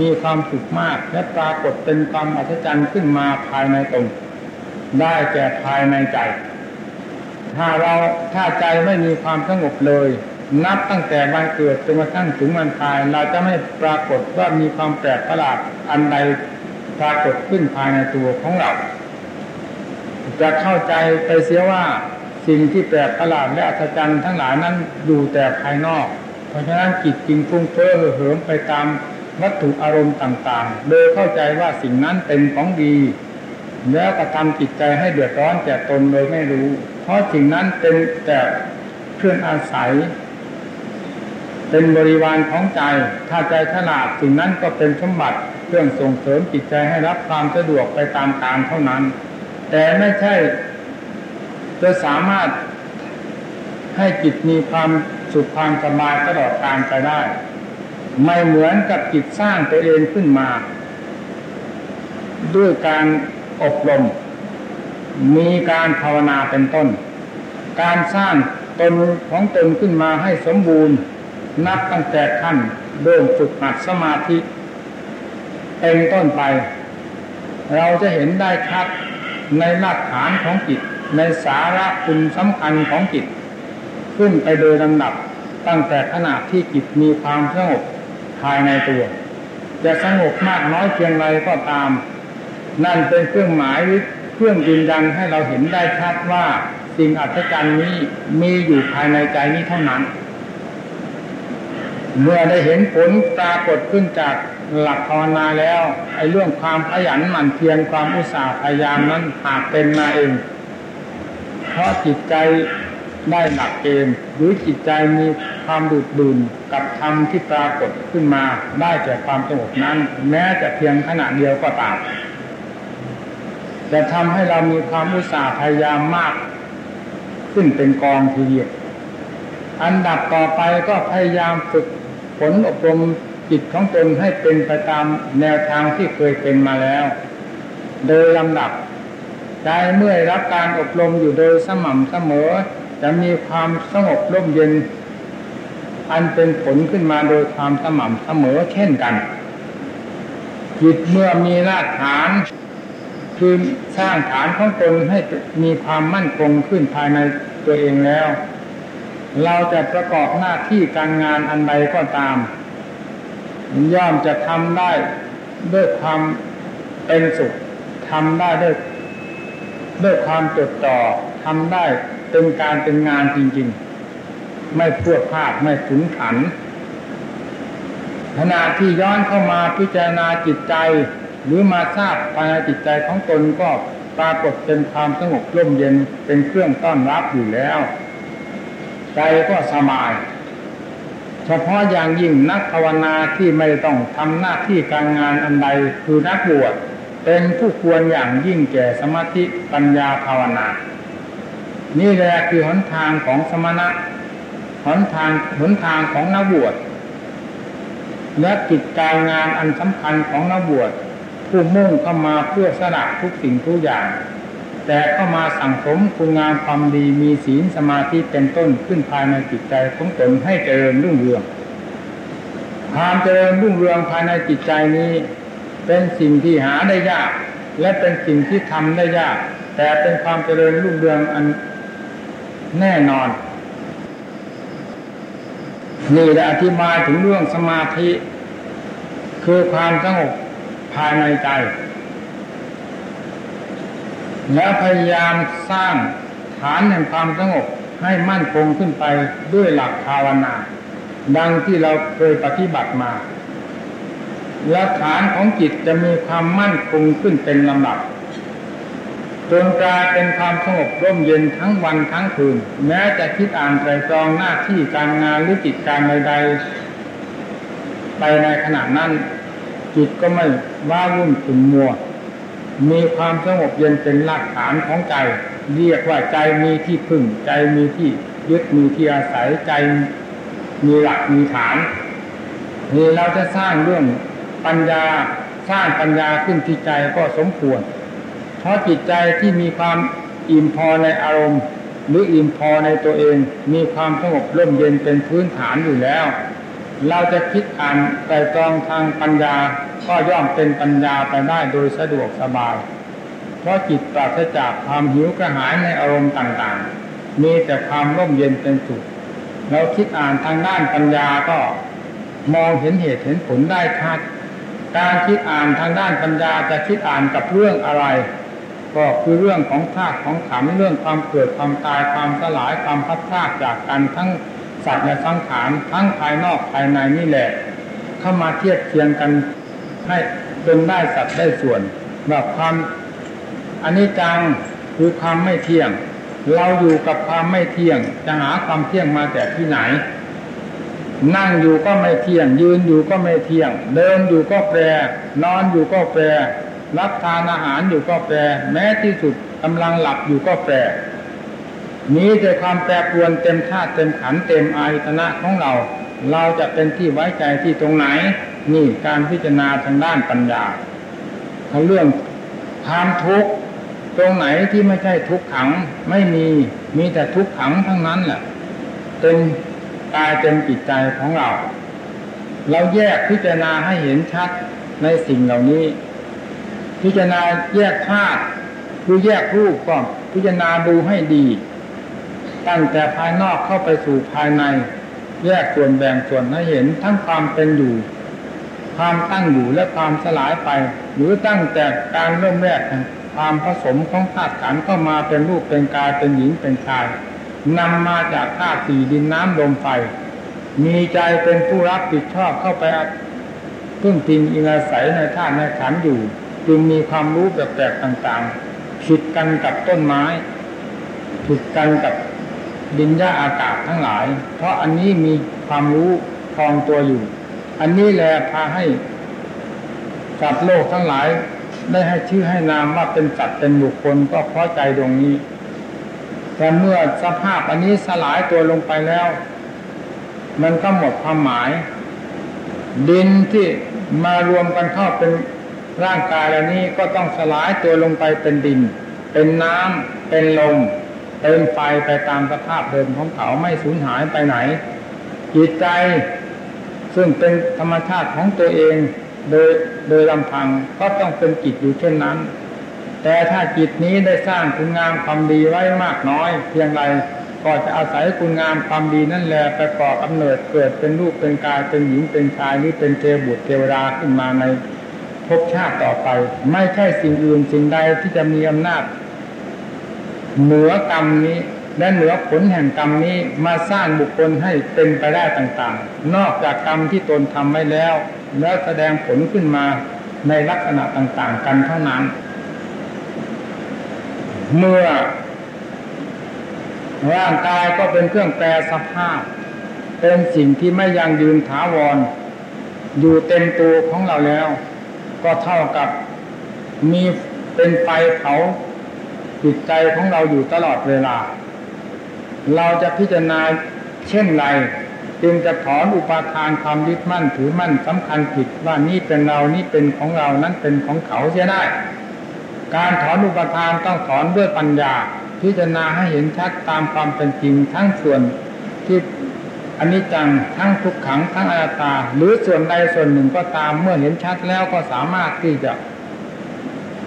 มีความสุขมากและปรากฏเป็นความอัศจรรย์ขึ้นมาภายในตนได้แก่ภายในใจ ถ้าเราถ้าใจไม่มีความสงบเลย นับตั้งแต่วันเกิดจนกระทั่งถึงวันตาย เราจะไม่ปรากฏว่ามีความแปลกประหลาดอันใดปรากฏขึ้นภายในตัวของเรา จะเข้าใจไปเสียว่าสิ่งที่แปลกประหลาดและอัศจรรย์ทั้งหลายนั้นอยู่แต่ภายนอก เพราะฉะนั้นจิตจึงฟุ้งเฟ้อเหิมไปตาม วัตถุอารมณ์ต่างๆ โดยเข้าใจว่าสิ่งนั้นเป็นของดี แล้วกระทำจิตใจให้เดือดร้อนแก่ตนโดยไม่รู้ เพราะสิ่งนั้นเป็นแต่เครื่องอาศัย เป็นบริวารของใจ ถ้าใจฉลาดสิ่งนั้นก็เป็นสมบัติเครื่องส่งเสริมจิตใจให้รับความสะดวกไปตามการเท่านั้น แต่ไม่ใช่จะสามารถให้จิตมีความสุขความสบายตลอดการไปได้ ไม่เหมือนกับจิตสร้างตัวเองขึ้นมา ด้วยการอบรม มีการภาวนาเป็นต้น การสร้างตนของตนขึ้นมาให้สมบูรณ์ นับตั้งแต่ขั้นเริ่มฝึกหัดสมาธิ เป็นต้นไป เราจะเห็นได้ชัดในรากฐานของจิต ในสาระคุณสำคัญของจิต ขึ้นไปโดยลำดับตั้งแต่ขณะที่จิตมีความสงบ ภายในตัว จะสงบมากน้อยเพียงไรก็ตาม นั่นเป็นเครื่องหมายเครื่องยืนยันให้เราเห็นได้ชัดว่าสิ่งอัศจรรย์นี้มีอยู่ภายในใจนี้เท่านั้น เมื่อได้เห็นผลปรากฏขึ้นจากหลักภาวนาแล้วไอ้เรื่องความขยันหมั่นเพียรความอุตสาห์พยายามนั้นหากเป็นมาเอง เพราะจิตใจได้หลักเกณฑ์หรือจิตใจมี ความดุดดื่นกับธรรมที่ปรากฏขึ้นมาได้จากความสงบนั้น แม้จะเพียงขณะเดียวก็ตามจะทำให้เรามีความอุตสาห์พยายามมาก ขึ้นเป็นกองทีเดียวอันดับต่อไปก็พยายามฝึกฝนอบรมจิตของตนให้เป็นไปตามแนวทางที่เคยเป็นมาแล้ว โดยลำดับใจเมื่อรับการอบรมอยู่โดยสม่ำเสมอ จะมีความสงบร่มเย็น อันเป็นผลขึ้นมาโดยความสม่ำเสมอเช่นกันจิตเมื่อมีรากฐาน คือสร้างฐานของตนให้มีความมั่นคงขึ้นภายในตัวเองแล้ว เราจะประกอบหน้าที่การงานอันใดก็ตาม ย่อมจะทำได้ด้วยความเป็นสุขทำได้ด้วยด้วยความจดจ่อทำได้เป็นการเป็นงานจริง ๆ ไม่พวดพลาดไม่ขุนขันขณะที่ย้อนเข้ามาพิจารณาจิตใจ หรือมาทราบภายในจิตใจของตนก็ปรากฏเป็นความสงบร่มเย็นเป็นเครื่องต้อนรับอยู่แล้ว ใจก็สบาย เฉพาะอย่างยิ่งนักภาวนาที่ไม่ต้องทำหน้าที่การงานอันใดคือนักบวชเป็นผู้ควรอย่างยิ่งแก่สมาธิปัญญาภาวนา นี่แหละคือหนทางของสมณะ หนทางหนทางของนักบวชและกิจการงานอันสำคัญของนักบวชผู้มุ่งเข้ามาเพื่อสละทุกสิ่งทุกอย่าง แต่เข้ามาสั่งสมคุณงามความดีมีศีลสมาธิเป็นต้นขึ้นภายในจิตใจของตนให้เจริญรุ่งเรืองความเจริญรุ่งเรืองภายในจิตใจนี้ เป็นสิ่งที่หาได้ยาก และเป็นสิ่งที่ทำได้ยาก แต่เป็นความเจริญรุ่งเรืองอันแน่นอน นี่ได้อธิบายถึงเรื่องสมาธิ คือความสงบภายในใจ แล้วพยายามสร้างฐานแห่งความสงบให้มั่นคงขึ้นไปด้วยหลักภาวนา ดังที่เราเคยปฏิบัติมาและฐานของจิตจะมีความมั่นคงขึ้นเป็นลำดับ จนกลายเป็นความสงบร่มเย็นทั้งวันทั้งคืน แม้จะคิดอ่านใจตรองหน้าที่การงานหรือจิตการใดๆไปในขณะนั้น จิตก็ไม่ว้าวุ่นขุ่นมัว มีความสงบเย็นเป็นหลักฐานของใจ เรียกว่าใจมีที่พึ่ง ใจมีที่ยึดมีที่อาศัยใจมีหลักมีฐานนี่เราจะสร้างเรื่องปัญญาสร้างปัญญาขึ้นที่ใจก็สมควร เพราะจิตใจที่มีความอิ่มพอในอารมณ์ หรืออิ่มพอในตัวเอง มีความสงบร่มเย็นเป็นพื้นฐานอยู่แล้ว เราจะคิดอ่านไตรตรองทางปัญญาก็ย่อมเป็นปัญญาไปได้โดยสะดวกสบาย เพราะจิตปราศจากความหิวกระหายในอารมณ์ต่างๆ มีแต่ความร่มเย็นเป็นสุขเราคิดอ่านทางด้านปัญญาก็มองเห็นเหตุเห็นผลได้ชัด การคิดอ่านทางด้านปัญญาจะคิดอ่านกับเรื่องอะไร ก็คือเรื่องของธาตุของขันเรื่องความเกิดความตายความสลายความพัดพลาดจากกันทั้งสัตว์และสังขารทั้งภายนอกภายในนี่แหละ เข้ามาเทียบเทียงกันให้จนได้สัตว์ได้ส่วนแบบความอันนี้จังคือความไม่เที่ยง เราอยู่กับความไม่เที่ยง จะหาความเที่ยงมาแต่ที่ไหน นั่งอยู่ก็ไม่เที่ยง ยืนอยู่ก็ไม่เที่ยง เดินอยู่ก็แปรนอนอยู่ก็แปร รับทานอาหารอยู่ก็แปร แม้ที่สุดกำลังหลับอยู่ก็แปรนี้แต่ความแปรปรวนเต็มธาตุเต็มขันเต็มอายตนะของเรา เราจะเป็นที่ไว้ใจที่ตรงไหน นี่การพิจารณาทางด้านปัญญาเขาเรื่องความทุกข์ตรงไหนที่ไม่ใช่ทุกขังไม่มีมีแต่ทุกขังทั้งนั้นแหละเป็นกายเป็นจิตใจของเรา เราแยกพิจารณาให้เห็นชัดในสิ่งเหล่านี้ พิจารณาแยกธาตุคือแยกรูปก็พิจารณาดูให้ดี ตั้งแต่ภายนอกเข้าไปสู่ภายใน แยกส่วนแบ่งส่วนให้เห็นทั้งความเป็นอยู่ ความตั้งอยู่และความสลายไป หรือตั้งแต่การเริ่มแรกความผสมของธาตุขันเข้ามาเป็นรูปเป็นกายเป็นหญิงเป็นชายนำมาจากธาตุสี่ดินน้ำลมไฟมีใจเป็นผู้รับผิดชอบเข้าไปพึ่งพิงอิงอาศัยในธาตุในขันอยู่ จึงมีความรู้แปลกๆต่างๆผิดกันกับต้นไม้ผิดกันกับดินหญ้าอากาศทั้งหลาย เพราะอันนี้มีความรู้คลองตัวอยู่ อันนี้แหละพาให้สัตว์โลกทั้งหลาย ได้ให้ชื่อให้นามว่าเป็นสัตว์เป็นบุคคลก็เพราะใจดวงนี้ แต่เมื่อสภาพอันนี้สลายตัวลงไปแล้ว มันก็หมดความหมาย ดินที่มารวมกันเข้าเป็น ร่างกายอันนี้ก็ต้องสลายตัวลงไปเป็นดิน เป็นน้ำเป็นลม เป็นไฟไปตามสภาพเดิมของเขาไม่สูญหายไปไหน จิตใจ ซึ่งเป็นธรรมชาติของตัวเองโดยโดยลำพังก็ต้องเป็นจิตอยู่เช่นนั้น แต่ถ้าจิตนี้ได้สร้างคุณงามความดีไว้มากน้อย เพียงไรก็จะอาศัยคุณงามความดีนั่นแหละไปก่อกำเนิดเกิดเป็นรูปเป็นกายเป็นหญิงเป็นชายหรือเป็นเทบุตรเทวดาขึ้นมาใน ภพชาติต่อไป ไม่ใช่สิ่งอื่นสิ่งใดที่จะมีอำนาจ เหนือกรรมนี้และเหนือผลแห่งกรรมนี้มาสร้างบุคคลให้เป็นไปได้ต่างๆ นอกจากกรรมที่ตนทำไว้แล้ว แล้วแสดงผลขึ้นมาในลักษณะต่างๆ กันเท่านั้น เมื่อร่างกายก็เป็นเครื่องแปรสภาพ เป็นสิ่งที่ไม่ยังยืนถาวร อยู่เต็มตัวของเราแล้ว ก็เท่ากับมีเป็นไฟเผาจิตใจของเราอยู่ตลอดเวลา เราจะพิจารณาเช่นไร จึงจะถอนอุปาทานความยึดมั่นถือมั่นสำคัญผิดว่านี่เป็นเรานี่เป็นของเรานั้นเป็นของเขาเสียได้ การถอนอุปาทานต้องถอนด้วยปัญญา พิจารณาให้เห็นชัดตามความเป็นจริงทั้งส่วนที่ อันนี้จังทั้งทุกขังทั้งอนัตตา หรือส่วนใดส่วนหนึ่งก็ตามเมื่อเห็นชัดแล้วก็สามารถที่จะ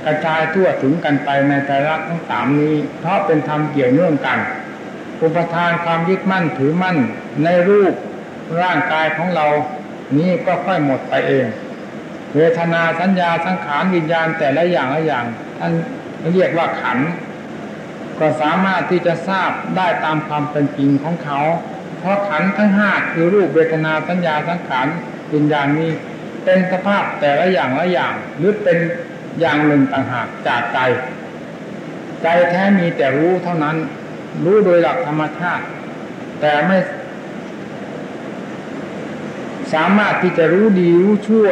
กระจายทั่วถึงกันไปในใจรักทั้งสามนี้ เพราะเป็นธรรมเกี่ยวเนื่องกัน อุปทานความยึดมั่นถือมั่นในรูปร่างกายของเรานี้ก็ค่อยหมดไปเอง เวทนาสัญญาสังขารวิญญาณแต่ละอย่างละอย่างท่านเรียกว่าขัน ก็สามารถที่จะทราบได้ตามความเป็นจริงของเขา เพราะขันทั้งห้าคือรูปเวทนาสัญญาสังขารวิญญาณนี้ เป็นสภาพแต่ละอย่างละอย่างหรือเป็นอย่างหนึ่งต่างหากจากใจ ใจแท้มีแต่รู้เท่านั้น รู้โดยหลักธรรมชาติ แต่ไม่ สามารถที่จะรู้ดีรู้ชั่ว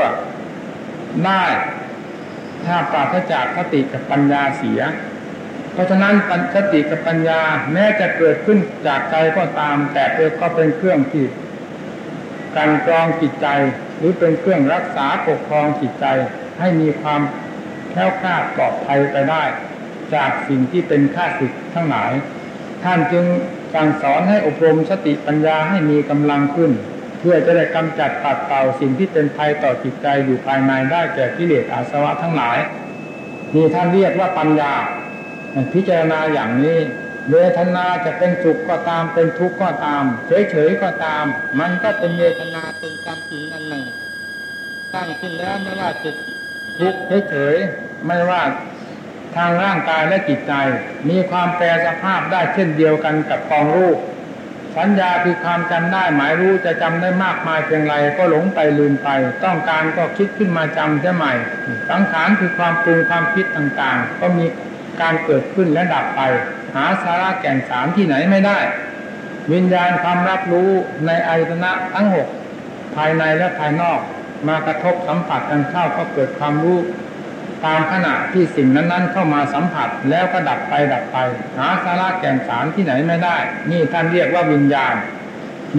ได้ ถ้าปราศจากสติกับปัญญาเสีย ราะฉะนั้นสติกับปัญญาแม้จะเกิดขึ้นจากใจก็ตาม แต่เก็เป็นเครื่องที่การกรองจิตใจ หรือเป็นเครื่องรักษาปกครองจิตใจ ให้มีความแค้วคลาดปลอดภัยไปได้ จากสิ่งที่เป็นข้าศึกทั้งหลาย ท่านจึงสั่งสอนให้อบรมสติปัญญาให้มีกำลังขึ้น เพื่อจะได้กำจัดปัดเป่าสิ่งที่เป็นภัยต่อจิตใจอยู่ภายในได้แก่กิเลสอาสวะทั้งหลายนี่ท่านเรียกว่าปัญญา พิจารณาอย่างนี้ เวทนาจะเป็นสุขก็ตามเป็นทุกข์ก็ตาม เฉยๆก็ตาม มันก็เป็นเวทนาเป็นกรรมอีกอันหนึ่งตั้งขึ้นแล้วไม่ว่าจะทุกข์เฉยๆไม่ว่าทางร่างกายและจิตใจ มีความแปรสภาพได้เช่นเดียวกันกับกองรูป สัญญาคือความจำได้หมายรู้จะจำได้มากมายเพียงไรก็หลงไปลืมไป ต้องการก็คิดขึ้นมาจำใช่ไหมสังขารคือความปรุงความคิดต่างๆ ก็มี การเกิดขึ้นและดับไป หาสาระแก่นสารที่ไหนไม่ได้ วิญญาณความรับรู้ในอายตนะทั้งหกภายในและภายนอกมากระทบสัมผัสกันเข้าก็เกิดความรู้ตามขณะที่สิ่งนั้นๆ เข้ามาสัมผัสแล้วก็ดับไปดับไป หาสาระแก่นสารที่ไหนไม่ได้ นี่ท่านเรียกว่าวิญญาณ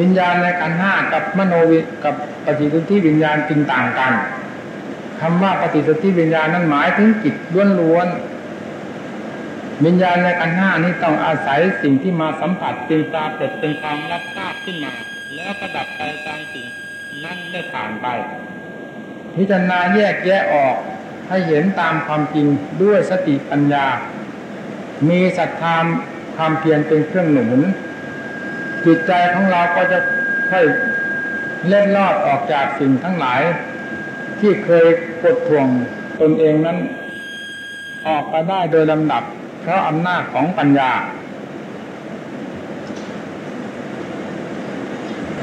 วิญญาณในการห้ากับมโนวิกับปฏิสนธิวิญญาณจึงต่างกันคำว่าปฏิสนธิวิญญาณนั้นหมายถึงจิตล้วน วิญญาณในการห้านี้ต้องอาศัยสิ่งที่มาสัมผัสเป็นตาเปิดเป็นความรับทราบขึ้นมา แล้วก็ดับไปตามสิ่งนั้นได้ผ่านไป พิจารณาแยกแยะออกให้เห็นตามความจริงด้วยสติปัญญา มีศรัทธาความเพียรเป็นเครื่องหนุนจิตใจของเราก็จะค่อยเล็ดลอดออกจากสิ่งทั้งหลาย ที่เคยกดท่วงตนเองนั้น ออกไปได้โดยลำดับ เพราะอำนาจของปัญญา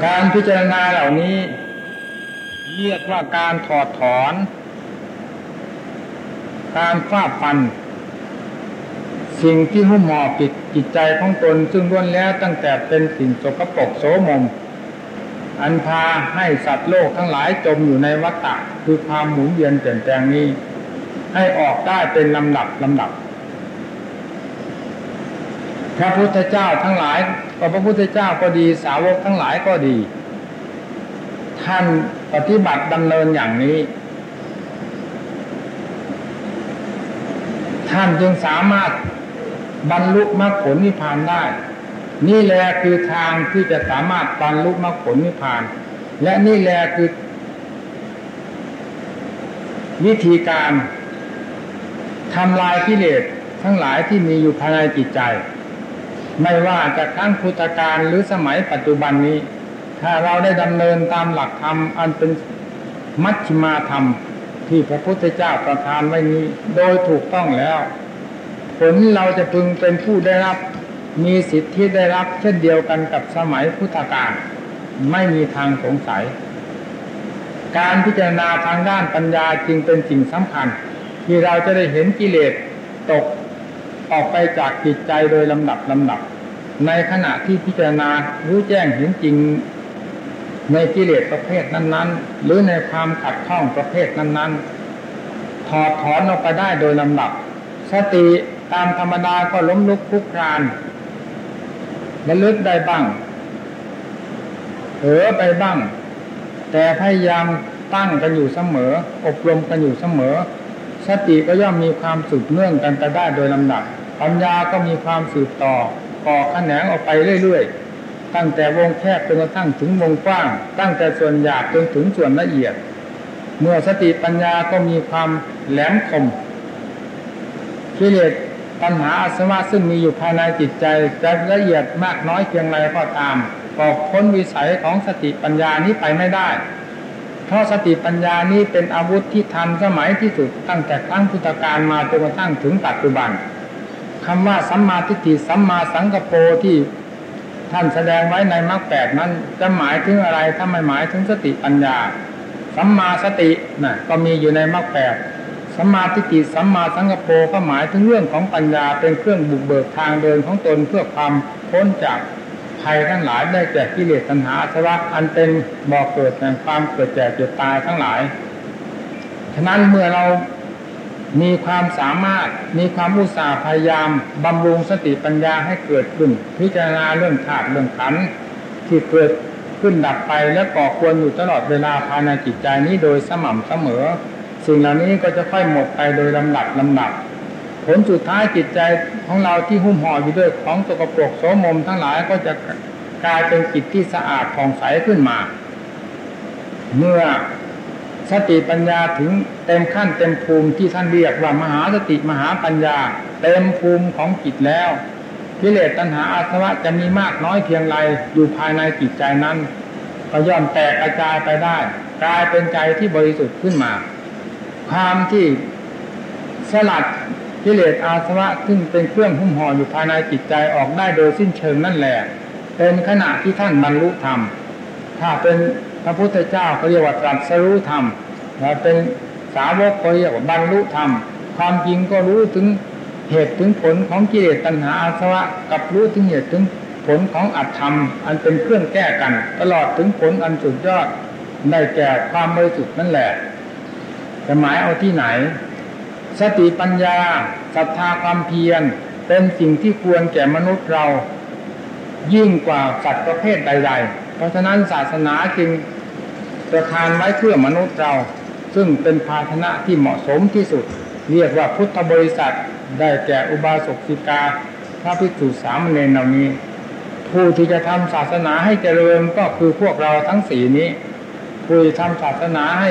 การพิจารณาเหล่านี้ เรียกว่าการถอดถอน การฟาดฟัน สิ่งที่หุ้มห่อปิดจิตใจของตนซึ่งล้วนแล้วตั้งแต่เป็นสิ่งสกปรกโสมมอันพาให้สัตว์โลกทั้งหลายจมอยู่ในวัฏฏะคือความหมุนเวียนเปลี่ยนแปลงนี้ ให้ออกได้เป็นลำดับลำดับ พระพุทธเจ้าทั้งหลายก็พระพุทธเจ้าก็ดีสาวกทั้งหลายก็ดี ท่านปฏิบัติดำเนินอย่างนี้ ท่านจึงสามารถบรรลุมรรคผลนิพพานได้ นี่แหละคือทางที่จะสามารถบรรลุมรรคผลนิพพาน และนี่แหละคือ วิธีการทำลายกิเลสทั้งหลายที่มีอยู่ภายในจิตใจ ไม่ว่าจะครั้งพุทธกาลหรือสมัยปัจจุบันนี้ ถ้าเราได้ดำเนินตามหลักธรรมอันเป็นมัชฌิมาธรรม ที่พระพุทธเจ้าประทานไว้นี้ โดยถูกต้องแล้ว ผลเราจะพึงเป็นผู้ได้รับมีสิทธิได้รับเช่นเดียวกันกับสมัยพุทธกาลไม่มีทางสงสัย การพิจารณาทางด้านปัญญาจึงเป็นสิ่งสำคัญ ที่เราจะได้เห็นกิเลสตก ออกไปจากจิตใจโดยลำดับลำดับ ในขณะที่พิจารณารู้แจ้งเห็นจริง ในกิเลสประเภทนั้นๆ หรือในความขัดข้องประเภทนั้นๆถอดถอนออกไปได้โดยลำดับ สติตามธรรมดาก็ล้มลุกคลุกครานและลึกได้บ้างเผลอไปบ้าง แต่พยายามตั้งกันอยู่เสมอ อบรมกันอยู่เสมอ สติก็ย่อมมีความสืบเนื่องกันไปได้โดยลำดับ ปัญญาก็มีความสืบต่อก่อขแขนงออกไปเรื่อยๆ ตั้งแต่วงแคบจนกระทั่งถึงวงกว้าง ตั้งแต่ส่วนหยาบจนถึงส่วนละเอียด เมื่อสติปัญญาก็มีความแหลมคมกิเลสปัญหาอาสวะซึ่งมีอยู่ภายในจิตใจจะละเอียดมากน้อยเพียงไรก็ตามก็พ้นวิสัยของสติปัญญานี้ไปไม่ได้ เพราะสติปัญญานี้เป็นอาวุธที่ทันสมัยที่สุดตั้งแต่ครั้งพุทธกาลมาจนกระทั่งถึงปัจจุบัน คำว่าสัมมาทิฏฐิสัมมาสังกปรที่ท่านแสดงไว้ในมรรคแปดนั้น จะหมายถึงอะไรถ้าไม่หมายถึงสติปัญญา สัมมาสตินะก็มีอยู่ในมรรคแปดสัมมาทิฏฐิสัมมาสังกปรก็หมายถึงเรื่องของปัญญาเป็นเครื่องบุกเบิกทางเดินของตนเพื่อความพ้นจากภัยทั้งหลายได้แก่กิเลสตัณหาสวะอันเป็นบ่อกเกิดแห่งความเกิดแก่เจ็บตายทั้งหลาย ฉะนั้นเมื่อเรา มีความสามารถ มีความอุตสาห์พยายามบำรุงสติปัญญาให้เกิดขึ้น พิจารณาเรื่องธาตุเรื่องขันที่เกิดขึ้นดับไปและก่อควรอยู่ตลอดเวลาภายในจิตใจนี้โดยสม่ำเสมอ สิ่งเหล่านี้ก็จะค่อยหมดไปโดยลำดับลำดับ ผลสุดท้ายจิตใจของเราที่หุ้มห่ออยู่ด้วยของตกปรกโสมมทั้งหลายก็จะกลายเป็นจิตที่สะอาดผ่องใสขึ้นมา เมื่อ สติปัญญาถึงเต็มขั้นเต็มภูมิที่ท่านเรียกว่ามหาสติมหาปัญญา เต็มภูมิของจิตแล้วกิเลสตัณหาอาสวะจะมีมากน้อยเพียงไรอยู่ภายในจิตใจนั้น ก็ย่อมแตกกระจายไปได้ กลายเป็นใจที่บริสุทธิ์ขึ้นมา ความที่สลัดกิเลสอาสวะซึ่งเป็นเครื่องหุ้มห่ออยู่ภายในจิตใจออกได้โดยสิ้นเชิงนั่นแหละเป็นขณะที่ท่านบรรลุธรรมถ้าเป็น ระพุทธเจ้าเขาเรียกว่าตรัสรู้ธรรมเป็นสาวกเขาเรียกว่าบรรลุธรรม ความจริงก็รู้ถึงเหตุถึงผลของกิเลสตัณหาอาสวะ กับรู้ถึงเหตุถึงผลของอัตธรรม อันเป็นเครื่องแก้กัน ตลอดถึงผลอันสุดยอดได้แก่ความบริสุทธิ์นั่นแหละจะหมายเอาที่ไหน สติปัญญาศรัทธาความเพียรเป็นสิ่งที่ควรแก่มนุษย์เรา ยิ่งกว่าสัตว์ประเภทใด ๆ เพราะฉะนั้นศาสนาจึง ประทานไว้เพื่อมนุษย์เรา ซึ่งเป็นภาชนะที่เหมาะสมที่สุด เรียกว่าพุทธบริษัทได้แก่อุบาสกสิกา พระภิกษุสามเณรเหล่านี้ ผู้ที่จะทำศาสนาให้เจริญก็คือพวกเราทั้งสี่นี้ผู้ทำศาสนาให้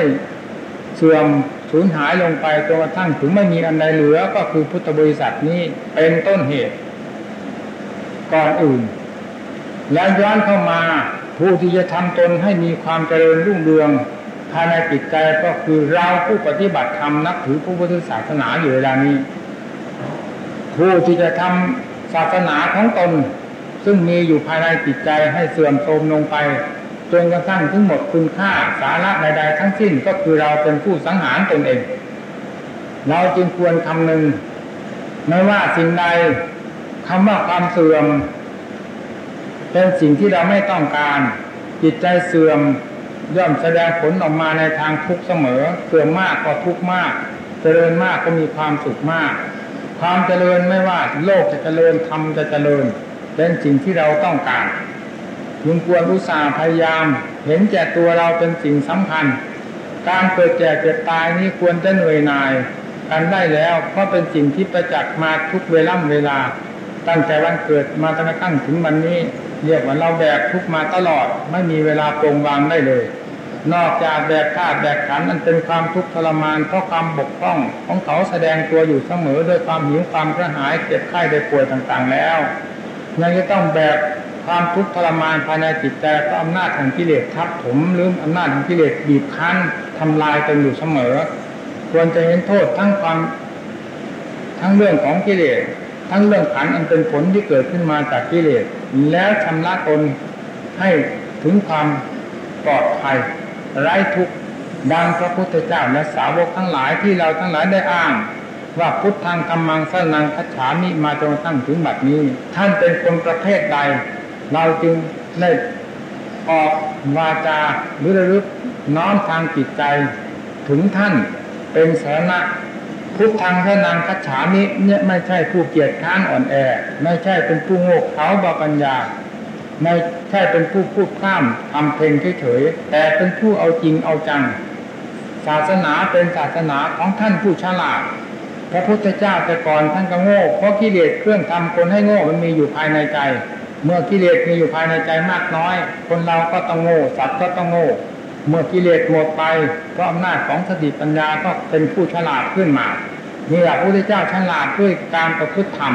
เสื่อมสูญหายลงไปจนกระทั่งถึงไม่มีอันใดเหลือก็คือพุทธบริษัทนี้เป็นต้นเหตุ ก่อนอื่น แล้วย้อนเข้ามา ผู้ที่จะทำตนให้มีความเจริญรุ่งเรืองภายในจิตใจก็คือเราผู้ปฏิบัติธรรมนับถือผู้พุทธศาสนาอยู่เวลานี้ ผู้ที่จะทำศาสนาของตน ซึ่งมีอยู่ภายในจิตใจให้เสื่อมโทรมลงไปจนกระทั่งทั้งหมดคุณค่าสาระใดๆทั้งสิ้นก็คือเราเป็นผู้สังหารตนเอง เราจึงควรคำหนึ่งไม่ว่าสิ่งใดคำว่าความเสื่อม เป็นสิ่งที่เราไม่ต้องการ จิตใจเสื่อมย่อมแสดงผลออกมาในทางทุกข์เสมอเสื่อมมากก็ทุกข์มาก เจริญมากก็มีความสุขมาก ความเจริญไม่ว่าโลกจะเจริญธรรมจะเจริญ เป็นสิ่งที่เราต้องการยุงควรอุตสาห์พยายาม เห็นแก่ตัวเราเป็นสิ่งสำคัญ การเกิดแก่เกิดตายนี้ควรจะเหนื่อยหน่ายกันได้แล้วเพราะเป็นสิ่งที่ประจักษ์มาทุกเวล่ำเวลา ตั้งแต่วันเกิดมาจนกระทั่งถึงวันนี้ เรียกว่าเราแบกทุกมาตลอด ไม่มีเวลาปรงวางได้เลย นอกจากแบกธาตุแบกขันนั้นเป็นความทุกข์ทรมานเพราะความบกพร่องของเขาแสดงตัวอยู่เสมอด้วยความหิวความกระหายเจ็บไข้ได้ป่วยต่างๆแล้ว ยังจะต้องแบกความทุกข์ทรมานภายในจิตใจเพราะอำนาจแห่งกิเลสทับถมหรืออำนาจแห่งกิเลสบีบคั้นทำลายตนอยู่เสมอ ควรจะเห็นโทษทั้งความทั้งเรื่องของกิเลส ทั้งเรื่องขันอันเป็นผลที่เกิดขึ้นมาจากกิเลสแล้วชำระตนให้ถึงความปลอดภัยไร้ทุกข์ดังพระพุทธเจ้าและสาวกทั้งหลายที่เราทั้งหลายได้อ้าง ว่าพุทธังธรรมังสนังคัจฉามิมาจนตั้งถึงบัดนี้ ท่านเป็นคนประเภทใด เราจึงได้ออกวาจาหรือระลึกน้อมทางจิตใจ ถึงท่านเป็นสาระ พุทธังสนังคัจฉามิเนี่ยไม่ใช่ผู้เกียจค้านอ่อนแอ ไม่ใช่เป็นผู้โง่เขลาบาปัญญา ไม่ใช่เป็นผู้พูดข้ามทำเพลงเฉยๆแต่เป็นผู้เอาจริงเอาจัง ศาสนาเป็นศาสนาของท่านผู้ฉลาด พระพุทธเจ้าแต่ก่อนท่านก็โง่เพราะกิเลสเครื่องทำคนให้โง่มันมีอยู่ภายในใจ เมื่อกิเลสมีอยู่ภายในใจมากน้อย คนเราก็ต้องโง่สัตว์ก็ต้องโง่ เมื่อกิเลสหมดไปก็อำนาจของสติปัญญาก็เป็นผู้ฉลาดขึ้นมานี่แหละพระพุทธเจ้าฉลาดด้วยการประพฤติธรรม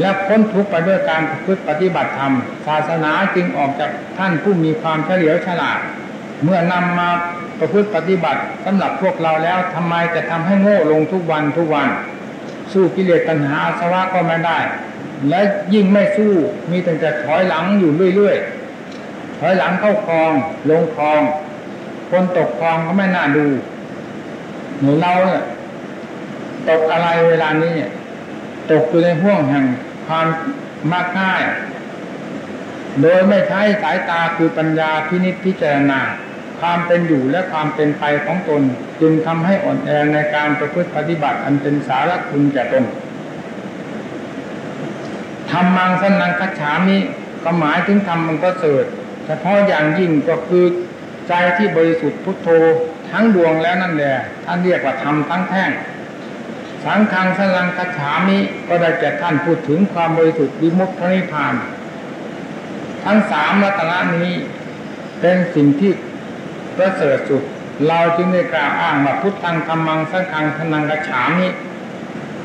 และพ้นทุกข์ไปด้วยการประพฤติปฏิบัติธรรม ศาสนาจึงออกจากท่านผู้มีความเฉลียวฉลาด เมื่อนำมาประพฤติปฏิบัติสำหรับพวกเราแล้วทำไมจะทำให้โง่ลงทุกวันทุกวัน สู้กิเลสตัณหาอาสวะก็ไม่ได้ และยิ่งไม่สู้มีแต่จะถอยหลังอยู่เรื่อยๆถอยหลังเข้าคลอง ลงคลอง คนตกคลองก็ไม่น่าดูหนูเราเนี่ยตกอะไรเวลานี้ตกอยู่ในห่วงแห่งความมากง่าย โดยไม่ใช้สายตาคือปัญญาพินิจพิจารณาความเป็นอยู่และความเป็นไปของตน จึงทำให้อ่อนแอในการประพฤติปฏิบัติอันเป็นสาระคุณแก่ตนทำมังสนังคัจฉามิก็หมายถึงทำมันก็เสดเฉพาะอย่างยิ่งก็คือ ใจที่บริสุทธิ์พุทโธทั้งดวงแล้วนั่นแหละท่านเรียกว่าทำทั้งแท่งสังฆังสลังคาฉามิก็ได้แก่ท่านพูดถึงความบริสุทธิ์วิมุตตินิพพาน ทั้งสามรัตนะนี้เป็นสิ่งที่ประเสริฐสุด เราจึงได้กล่าวอ้างว่าพุทธังธรรมังสังฆังสนังคาฉามิ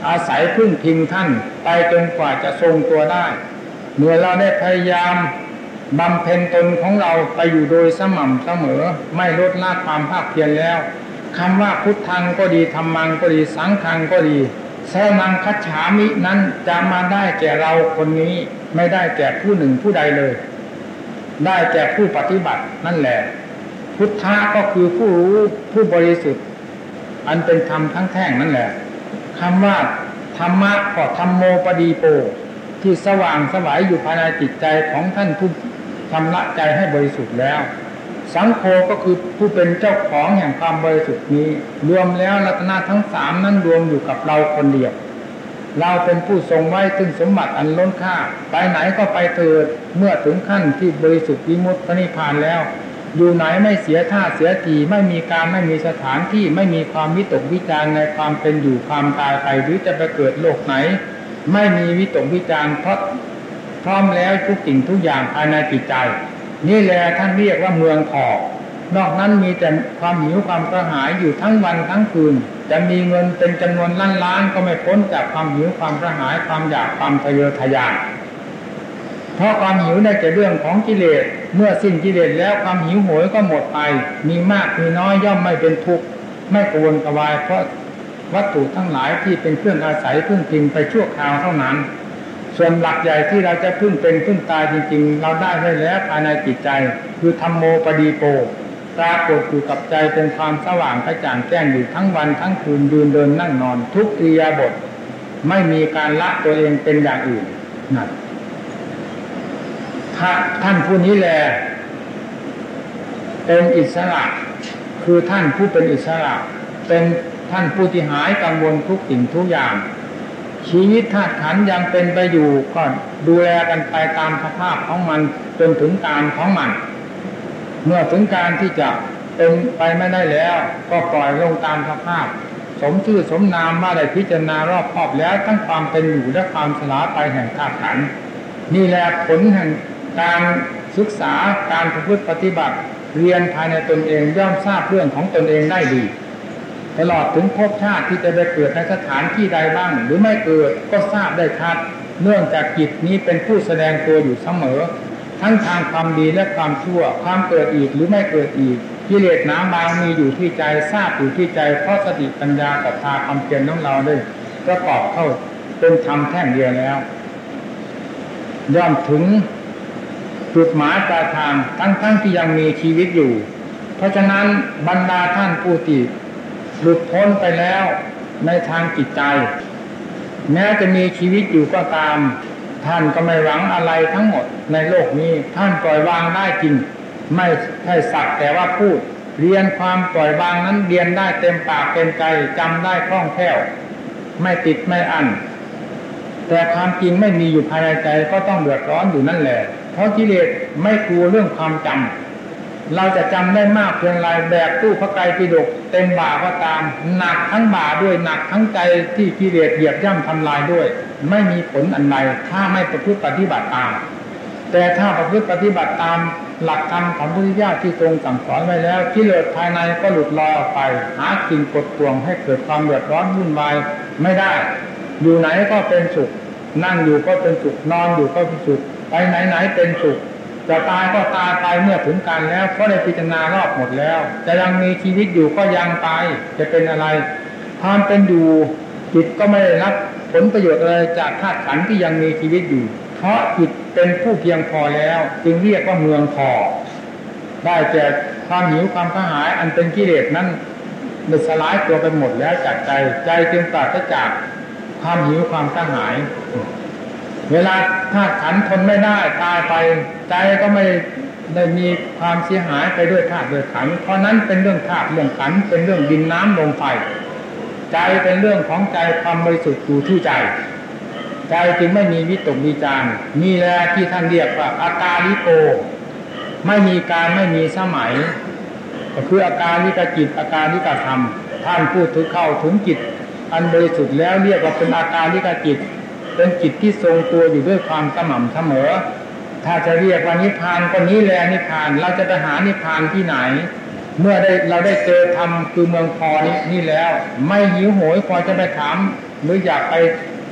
อาศัยพึ่งพิงท่านไปจนกว่าจะทรงตัวได้ เมื่อเราได้พยายาม บำเพ็ญตนของเราไปอยู่โดยสม่ำเสมอ ไม่ลดละความภาคเพียรแล้วคำว่าพุทธังก็ดีธรรมังก็ดีสังฆังก็ดีสนังคัจฉามินั้นจะมาได้แก่เราคนนี้ไม่ได้แก่ผู้หนึ่งผู้ใดเลย ได้แก่ผู้ปฏิบัตินั่นแหละ พุทธะก็คือผู้รู้ผู้บริสุทธิ์ อันเป็นธรรมทั้งแท่งนั่นแหละคำว่าธรรมะก็ธรรมโมปดีโป ที่สว่างสวายอยู่ภายในจิตใจของท่านผู้ ทำละใจให้บริสุทธิ์แล้ว สังโฆก็คือผู้เป็นเจ้าของแห่งความบริสุทธิ์นี้ รวมแล้วรัตนาทั้งสามนั้นรวมอยู่กับเราคนเดียว เราเป็นผู้ทรงไว้ถึงสมบัติอันล้นค่า ไปไหนก็ไปเถิดเมื่อถึงขั้นที่บริสุทธิ์วิมุตตินิพพานแล้ว อยู่ไหนไม่เสียท่าเสียทีไม่มีการไม่มีสถานที่ไม่มีความวิตกวิจารในความเป็นอยู่ความตายไปหรือจะไปเกิดโลกไหน ไม่มีวิตกวิจารเพราะ พร้อมแล้วทุกสิ่งทุกอย่างภายในจิตใจ นี่แหละท่านเรียกว่าเมืองขอบนอกนั้นมีแต่ความหิวความกระหายอยู่ทั้งวันทั้งคืน จะมีเงินเป็นจำนวนล้านล้านก็ไม่พ้นจากความหิวความกระหายความอยากความทะเยอทะยานเพราะความหิวได้แก่เรื่องของกิเลส เมื่อสิ้นกิเลสแล้วความหิวโหยก็หมดไป มีมากมีน้อยย่อมไม่เป็นทุกข์ไม่กวนกวายเพราะวัตถุทั้งหลายที่เป็นเครื่องอาศัยพึ่องพิงไปชั่วคราวเท่านั้น ส่วนหลักใหญ่ที่เราจะพึ่งเป็นพึ่งตายจริง ๆ เราได้ไว้แล้วภายในจิตใจ คือธรรมโมปดีโปปรากฏอยู่กับใจเป็นความสว่างกระจ่างแจ้งอยู่ทั้งวันทั้งคืนยืนเดินนั่งนอน ทุกอิยาบทไม่มีการละตัวเองเป็นอย่างอื่นนั่นท่านผู้นี้แหละเป็นอิสระ คือท่านผู้เป็นอิสระ เป็นท่านผู้ที่หายกังวลทุกสิ่งทุกอย่าง ชีวิตธาตุขันยังเป็นไปอยู่ก็ดูแลกันไปตามสภาพของมันจนถึงการของมัน เมื่อถึงการที่จะเป็นไปไม่ได้แล้ว ก็ปล่อยลงตามสภาพ สมชื่อสมนามมาได้พิจารณารอบครอบแล้วทั้งความเป็นอยู่และความสลาไปแห่งธาตุขันนี่แหละผลแห่งการศึกษาการประพฤติปฏิบัติ เรียนภายในตนเองย่อมทราบเรื่องของตนเองได้ดี ตลอดถึงภพชาติที่จะไปเกิดในสถานที่ใดบ้าง หรือไม่เกิดก็ทราบได้ชัด เนื่องจากจิตนี้เป็นผู้แสดงตัวอยู่เสมอ ทั้งทางความดีและความชั่ว ความเกิดอีกหรือไม่เกิดอีกกิเลสน้ำบางมีอยู่ที่ใจทราบอยู่ที่ใจเพราะสติปัญญากับทาความเพียรของเราได้ประกอบเข้าเป็นธรรมแท่งเดียวแล้วย่อมถึงจุดหมายปลายทางทั้งๆทที่ยังมีชีวิตอยู่ เพราะฉะนั้นบรรดาท่านผู้ที่ หลุดพ้นไปแล้วในทางจิตใจ แม้จะมีชีวิตอยู่ก็ตาม ท่านก็ไม่หวังอะไรทั้งหมดในโลกนี้ท่านปล่อยวางได้จริง ไม่ใช่สักแต่ว่าพูด เรียนความปล่อยวางนั้นเรียนได้เต็มปากเต็มใจจำได้คล่องแคล่ว ไม่ติดไม่อั้นแต่ความจริงไม่มีอยู่ภายในใจก็ต้องเดือดร้อนอยู่นั่นแหละ เพราะกิเลสไม่กลัวเรื่องความจำ เราจะจำได้มากเพียงไรแบกตู้พระไกรปิฎกเต็มบ่าก็ตาม หนักทั้งบ่าด้วยหนักทั้งใจที่กิเลสเหยียบย่ำทำลายด้วย ไม่มีผลอันใดถ้าไม่ประพฤติปฏิบัติตาม แต่ถ้าประพฤติปฏิบัติตามหลักธรรมของพุทธิยาที่ทรงสั่งสอนไว้แล้วกิเลสภายในก็หลุดลอยออกไป หาสิ่งกดทวงให้เกิดความเดือดร้อนวุ่นวายไม่ได้ อยู่ไหนก็เป็นสุข นั่งอยู่ก็เป็นสุขนอนอยู่ก็เป็นสุขไปไหนไหนเป็นสุข จะตายก็ตายไปเมื่อถึงการแล้วเพราะได้พิจารณารอบหมดแล้ว จะยังมีชีวิตอยู่ก็ยังไปจะเป็นอะไรความเป็นอยู่จิตก็ไม่ได้รับผลประโยชน์อะไรจากธาตุขันที่ยังมีชีวิตอยู่ เพราะจิตเป็นผู้เพียงพอแล้ว จึงเรียกว่าเมืองพอได้แก่ความหิวความกระหาย อันเป็นกิเลสนั้นมันสลายตัวไปหมดแล้วจากใจใจจึงปราศจากความหิวความกระหาย เวลาธาตุขันทนไม่ได้ตายไปใจก็ไม่ได้มีความเสียหายไปด้วยธาตุด้วยขัน เพราะนั้นเป็นเรื่องธาตุเรื่องขันเป็นเรื่องดินน้ำลมไฟใจเป็นเรื่องของใจความบริสุทธิ์อยู่ที่ใจ ใจจึงไม่มีวิตกวิจารมีแลที่ท่านเรียกว่าอาการลิโก ไม่มีการไม่มีสมัย ก็คืออาการลิกจิตอาการลิกธรรม ท่านพูดถึงเข้าถึงจิต อันบริสุทธิ์แล้วเรียกว่าเป็นอาการลิกจิต เป็นจิตที่ทรงตัวอยู่ด้วยความสม่ำเสมอ ถ้าจะเรียกว่านิพพานก็นี้แหละนิพพาน เราจะไปหานิพพานที่ไหน เมื่อได้เราได้เจอธรรมคือเมืองพอนี้นี่แล้ว ไม่หิวโหยพอจะไปถามหรืออยากไป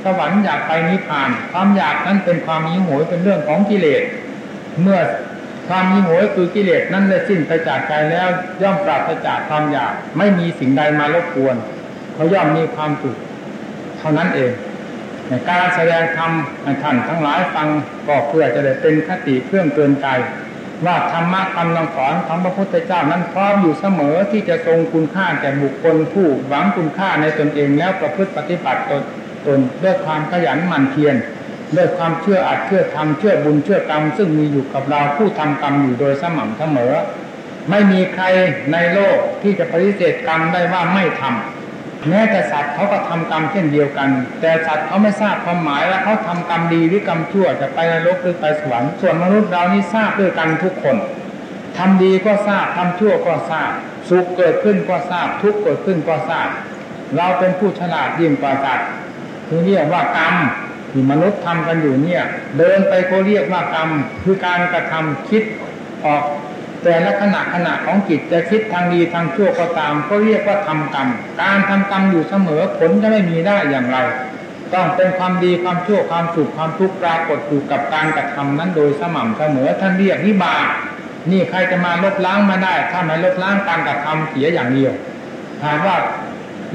สวรรค์อยากไปนิพพาน ความอยากนั้นเป็นความหิวโหยเป็นเรื่องของกิเลส เมื่อความหิวโหยคือกิเลสนั้นได้สิ้นไปจากใจแล้ว ย่อมปราศจากความอยาก ไม่มีสิ่งใดมารบกวน เขาย่อมมีความสุขเท่านั้นเอง การแสดงธรรมท่านทั้งหลายฟังก็เพื่อจะได้เป็นคติเครื่องเตือนใจ ว่าธรรมะคำนำสอนของพระพุทธเจ้านั้นพร้อมอยู่เสมอที่จะทรงคุณค่าแก่บุคคลผู้หวังคุณค่าในตนเองแล้วประพฤติปฏิบัติตนตนด้วยความขยันหมั่นเพียรด้วยความเชื่ออัดเชื่อทำเชื่อบุญเชื่อกรรม ซึ่งมีอยู่กับเราผู้ทำกรรมอยู่โดยสม่ำเสมอ ไม่มีใครในโลกที่จะปฏิเสธกรรมได้ว่าไม่ทำ แม้แต่สัตว์เขาก็ทำกรรมเช่นเดียวกัน แต่สัตว์เขาไม่ทราบความหมายว่าเขาทำกรรมดีหรือกรรมชั่วจะไปนรกหรือไปสวรรค์ส่วนมนุษย์เรานี่ทราบด้วยกันทุกคนทำดีก็ทราบทำชั่วก็ทราบสุขเกิดขึ้นก็ทราบ ทุกข์เกิดขึ้นก็ทราบ เราเป็นผู้ฉลาดยิ่งกว่าสัตว์คือเรียกว่ากรรมที่มนุษย์ทำกันอยู่เนี่ย เดินไปก็เรียกว่ากรรมคือการกระทำคิดออก แต่ละขณะขณะของจิตจะคิดทางดีทางชั่วก็ตาม ก็เรียกว่าทำกรรม การทำกรรมอยู่เสมอผลจะไม่มีได้อย่างไร ต้องเป็นความดีความชั่วความสุขความทุกข์ปรากฏอยู่กับการกระทำนั้นโดยสม่ำเสมอท่านเรียกนิบานี่ใครจะมาลบล้างมาได้ถ้าไม่ลบล้างการกระทำเสียอย่างเดียวถามว่า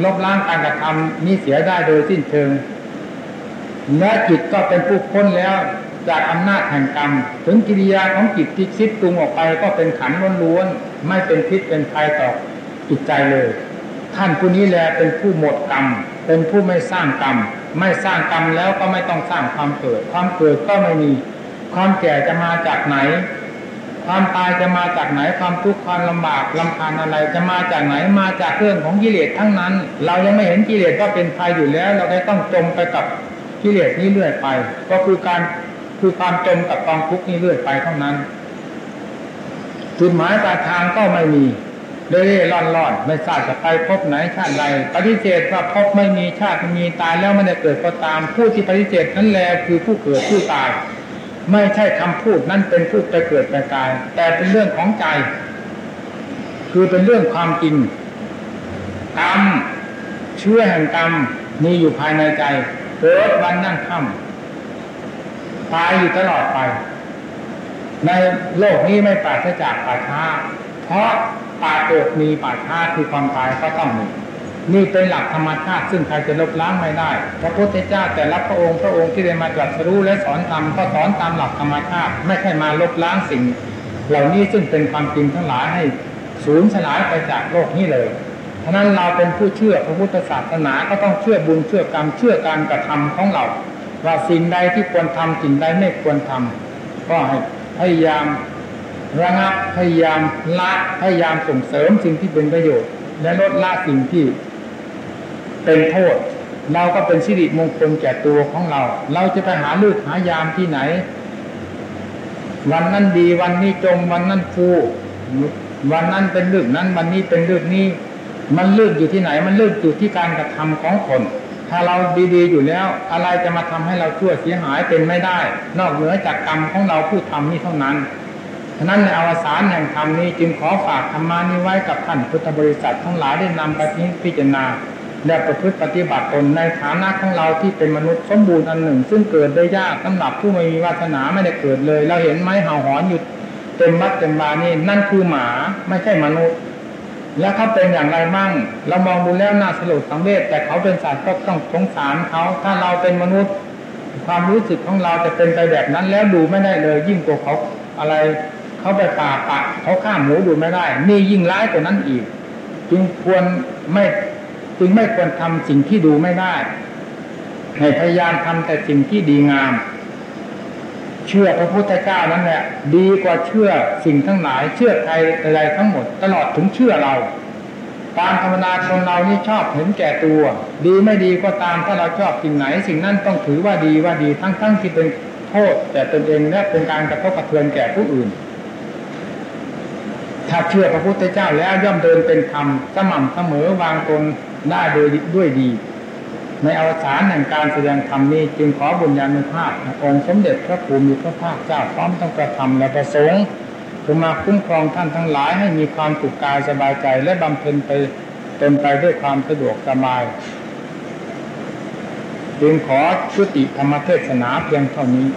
ลบล้างการกระทำนี้เสียได้โดยสิ้นเชิงและจิตก็เป็นผู้พ้นแล้ว จากอำนาจแห่งกรรม ถึงกิริยาของจิตที่คิดตรุงออกไปก็เป็นขันล้วนๆไม่เป็นพิษเป็นภัยต่อจิตใจเลย ท่านผู้นี้แหละเป็นผู้หมดกรรม เป็นผู้ไม่สร้างกรรม ไม่สร้างกรรมแล้วก็ไม่ต้องสร้างความเกิด ความเกิดก็ไม่มี ความแก่จะมาจากไหน ความตายจะมาจากไหนความทุกข์ความลำบากลำคาญอะไรจะมาจากไหนมาจากเรื่องของกิเลสทั้งนั้น เรายังไม่เห็นกิเลสว่าเป็นภัยอยู่แล้ว เราได้ต้องจมไปกับกิเลสนี้เรื่อยไป ก็คือการ คือความจมกับความทุกข์นี้เรื่อยไปเท่านั้นจุดหมายปลายทางก็ไม่มีเร่ร่อนร่อนไม่ทราบจะไปพบไหนชาติใดปฏิเสธว่าพบไม่มีชาติมีตายแล้วไม่ได้เกิดก็ตาม ผู้ที่ปฏิเสธนั้นแลคือผู้เกิดผู้ตาย ไม่ใช่คำพูดนั่นเป็นพูดไปเกิดไปตาย แต่เป็นเรื่องของใจ คือเป็นเรื่องความจริงกรรมเชื่อแห่งกรรมมีอยู่ภายในใจเกิดวันนั่งค่ำ ตายอยู่ตลอดไป ในโลกนี้ไม่ปราศจากป่าช้า เพราะป่าเกิดมีป่าช้าคือความตายก็ต้องมีนี่เป็นหลักธรรมชาติซึ่งใครจะลบล้างไม่ได้ พระพุทธเจ้าแต่ละพระองค์พระองค์ที่ได้มาตรัสรู้และสอนธรรมก็สอนตามหลักธรรมชาติ ไม่ใช่มาลบล้างสิ่ง เหล่านี้ซึ่งเป็นความจริงทั้งหลายให้สูญสลายไปจากโลกนี้เลยฉะนั้นเราเป็นผู้เชื่อพระพุทธศาสนาก็ต้องเชื่อบุญเชื่อกรรมเชื่อการกระทำของเรา ว่าสิ่งใดที่ควรทำสิ่งใดไม่ควรทำก็ให้พยายามระงับพยายามละพยายามส่งเสริมสิ่งที่เป็นประโยชน์ และลดละสิ่งที่ เป็นโทษ เราก็เป็นสิริมงคลแก่ตัวของเรา เราจะไปหาลูกหายามที่ไหน วันนั้นดีวันนี้จมวันนั้นฟูวันนั้นเป็นเรื่องนั้นวันนี้เป็นเรื่องนี้ มันเลือกอยู่ที่ไหน มันเลือกอยู่ที่การกระทำของคน ถ้าเราดีๆอยู่แล้ว อะไรจะมาทำให้เราชั่วเสียหายเป็นไม่ได้ นอกเหนือจากกรรมของเราผู้ทำนี่เท่านั้นฉะนั้นในอวสานแห่งธรรมนี้จึงขอฝากธรรมานี้ไว้กับท่านพุทธบริษัททั้งหลายได้นำไปพิจารณาและประพฤติปฏิบัติตนในฐานะของเราที่เป็นมนุษย์สมบูรณ์อันหนึ่ง ซึ่งเกิดได้ยากสำหรับผู้ไม่มีวาสนาไม่ได้เกิดเลย เราเห็นไหมเห่าหอนอยู่เต็มวัดเต็มบานี่นั่นคือหมาไม่ใช่มนุษย์ แล้วเขาเป็นอย่างไรบ้างเรามองดูแล้วน่าสลดสังเวชแต่เขาเป็นสัตว์ก็ต้องสงสารเขา ถ้าเราเป็นมนุษย์ ความรู้สึกของเราจะเป็นไปแบบนั้นแล้วดูไม่ได้เลย ยิ่งกว่าเขาอะไรเขาไปป่าปะเขาฆ่าหมูดูไม่ได้ นี่ยิ่งร้ายกว่านั้นอีก จึงควรไม่จึงไม่ควรทำสิ่งที่ดูไม่ได้ ให้พยายามทำแต่สิ่งที่ดีงาม เชื่อพระพุทธเจ้านั้นแหละดีกว่าเชื่อสิ่งทั้งหลายเชื่อใครอะไรทั้งหมด ตลอดถึงเชื่อเราตามธรรมนาคนเรานี่ชอบเห็นแก่ตัว ดีไม่ดีก็ตามถ้าเราชอบสิ่งไหน สิ่งนั้นต้องถือว่าดีว่าดีทั้งๆทที่เป็นโทษ แต่ตนเองและเป็นการกระทบกระเทือนแก่ผู้อื่น ถ้าเชื่อพระพุทธเจ้าแล้วย่อมเดินเป็นธรรมสม่ำเสมอวางตนได้โดยด้วยดี ในอวสานแห่งการแสดงธรรมนี้จึงขอบุญญาณุภาพองค์สมเด็จพระภูมิพระภาคเจ้าพร้อมต้องกระทำและประสงค์จะมาคุ้มครองท่านทั้งหลายให้มีความสุขกายสบายใจและบำเพ็ญไปเต็มไปด้วยความสะดวกสบายจึงขอชุติธรรมเทศนาเพียงเท่านี้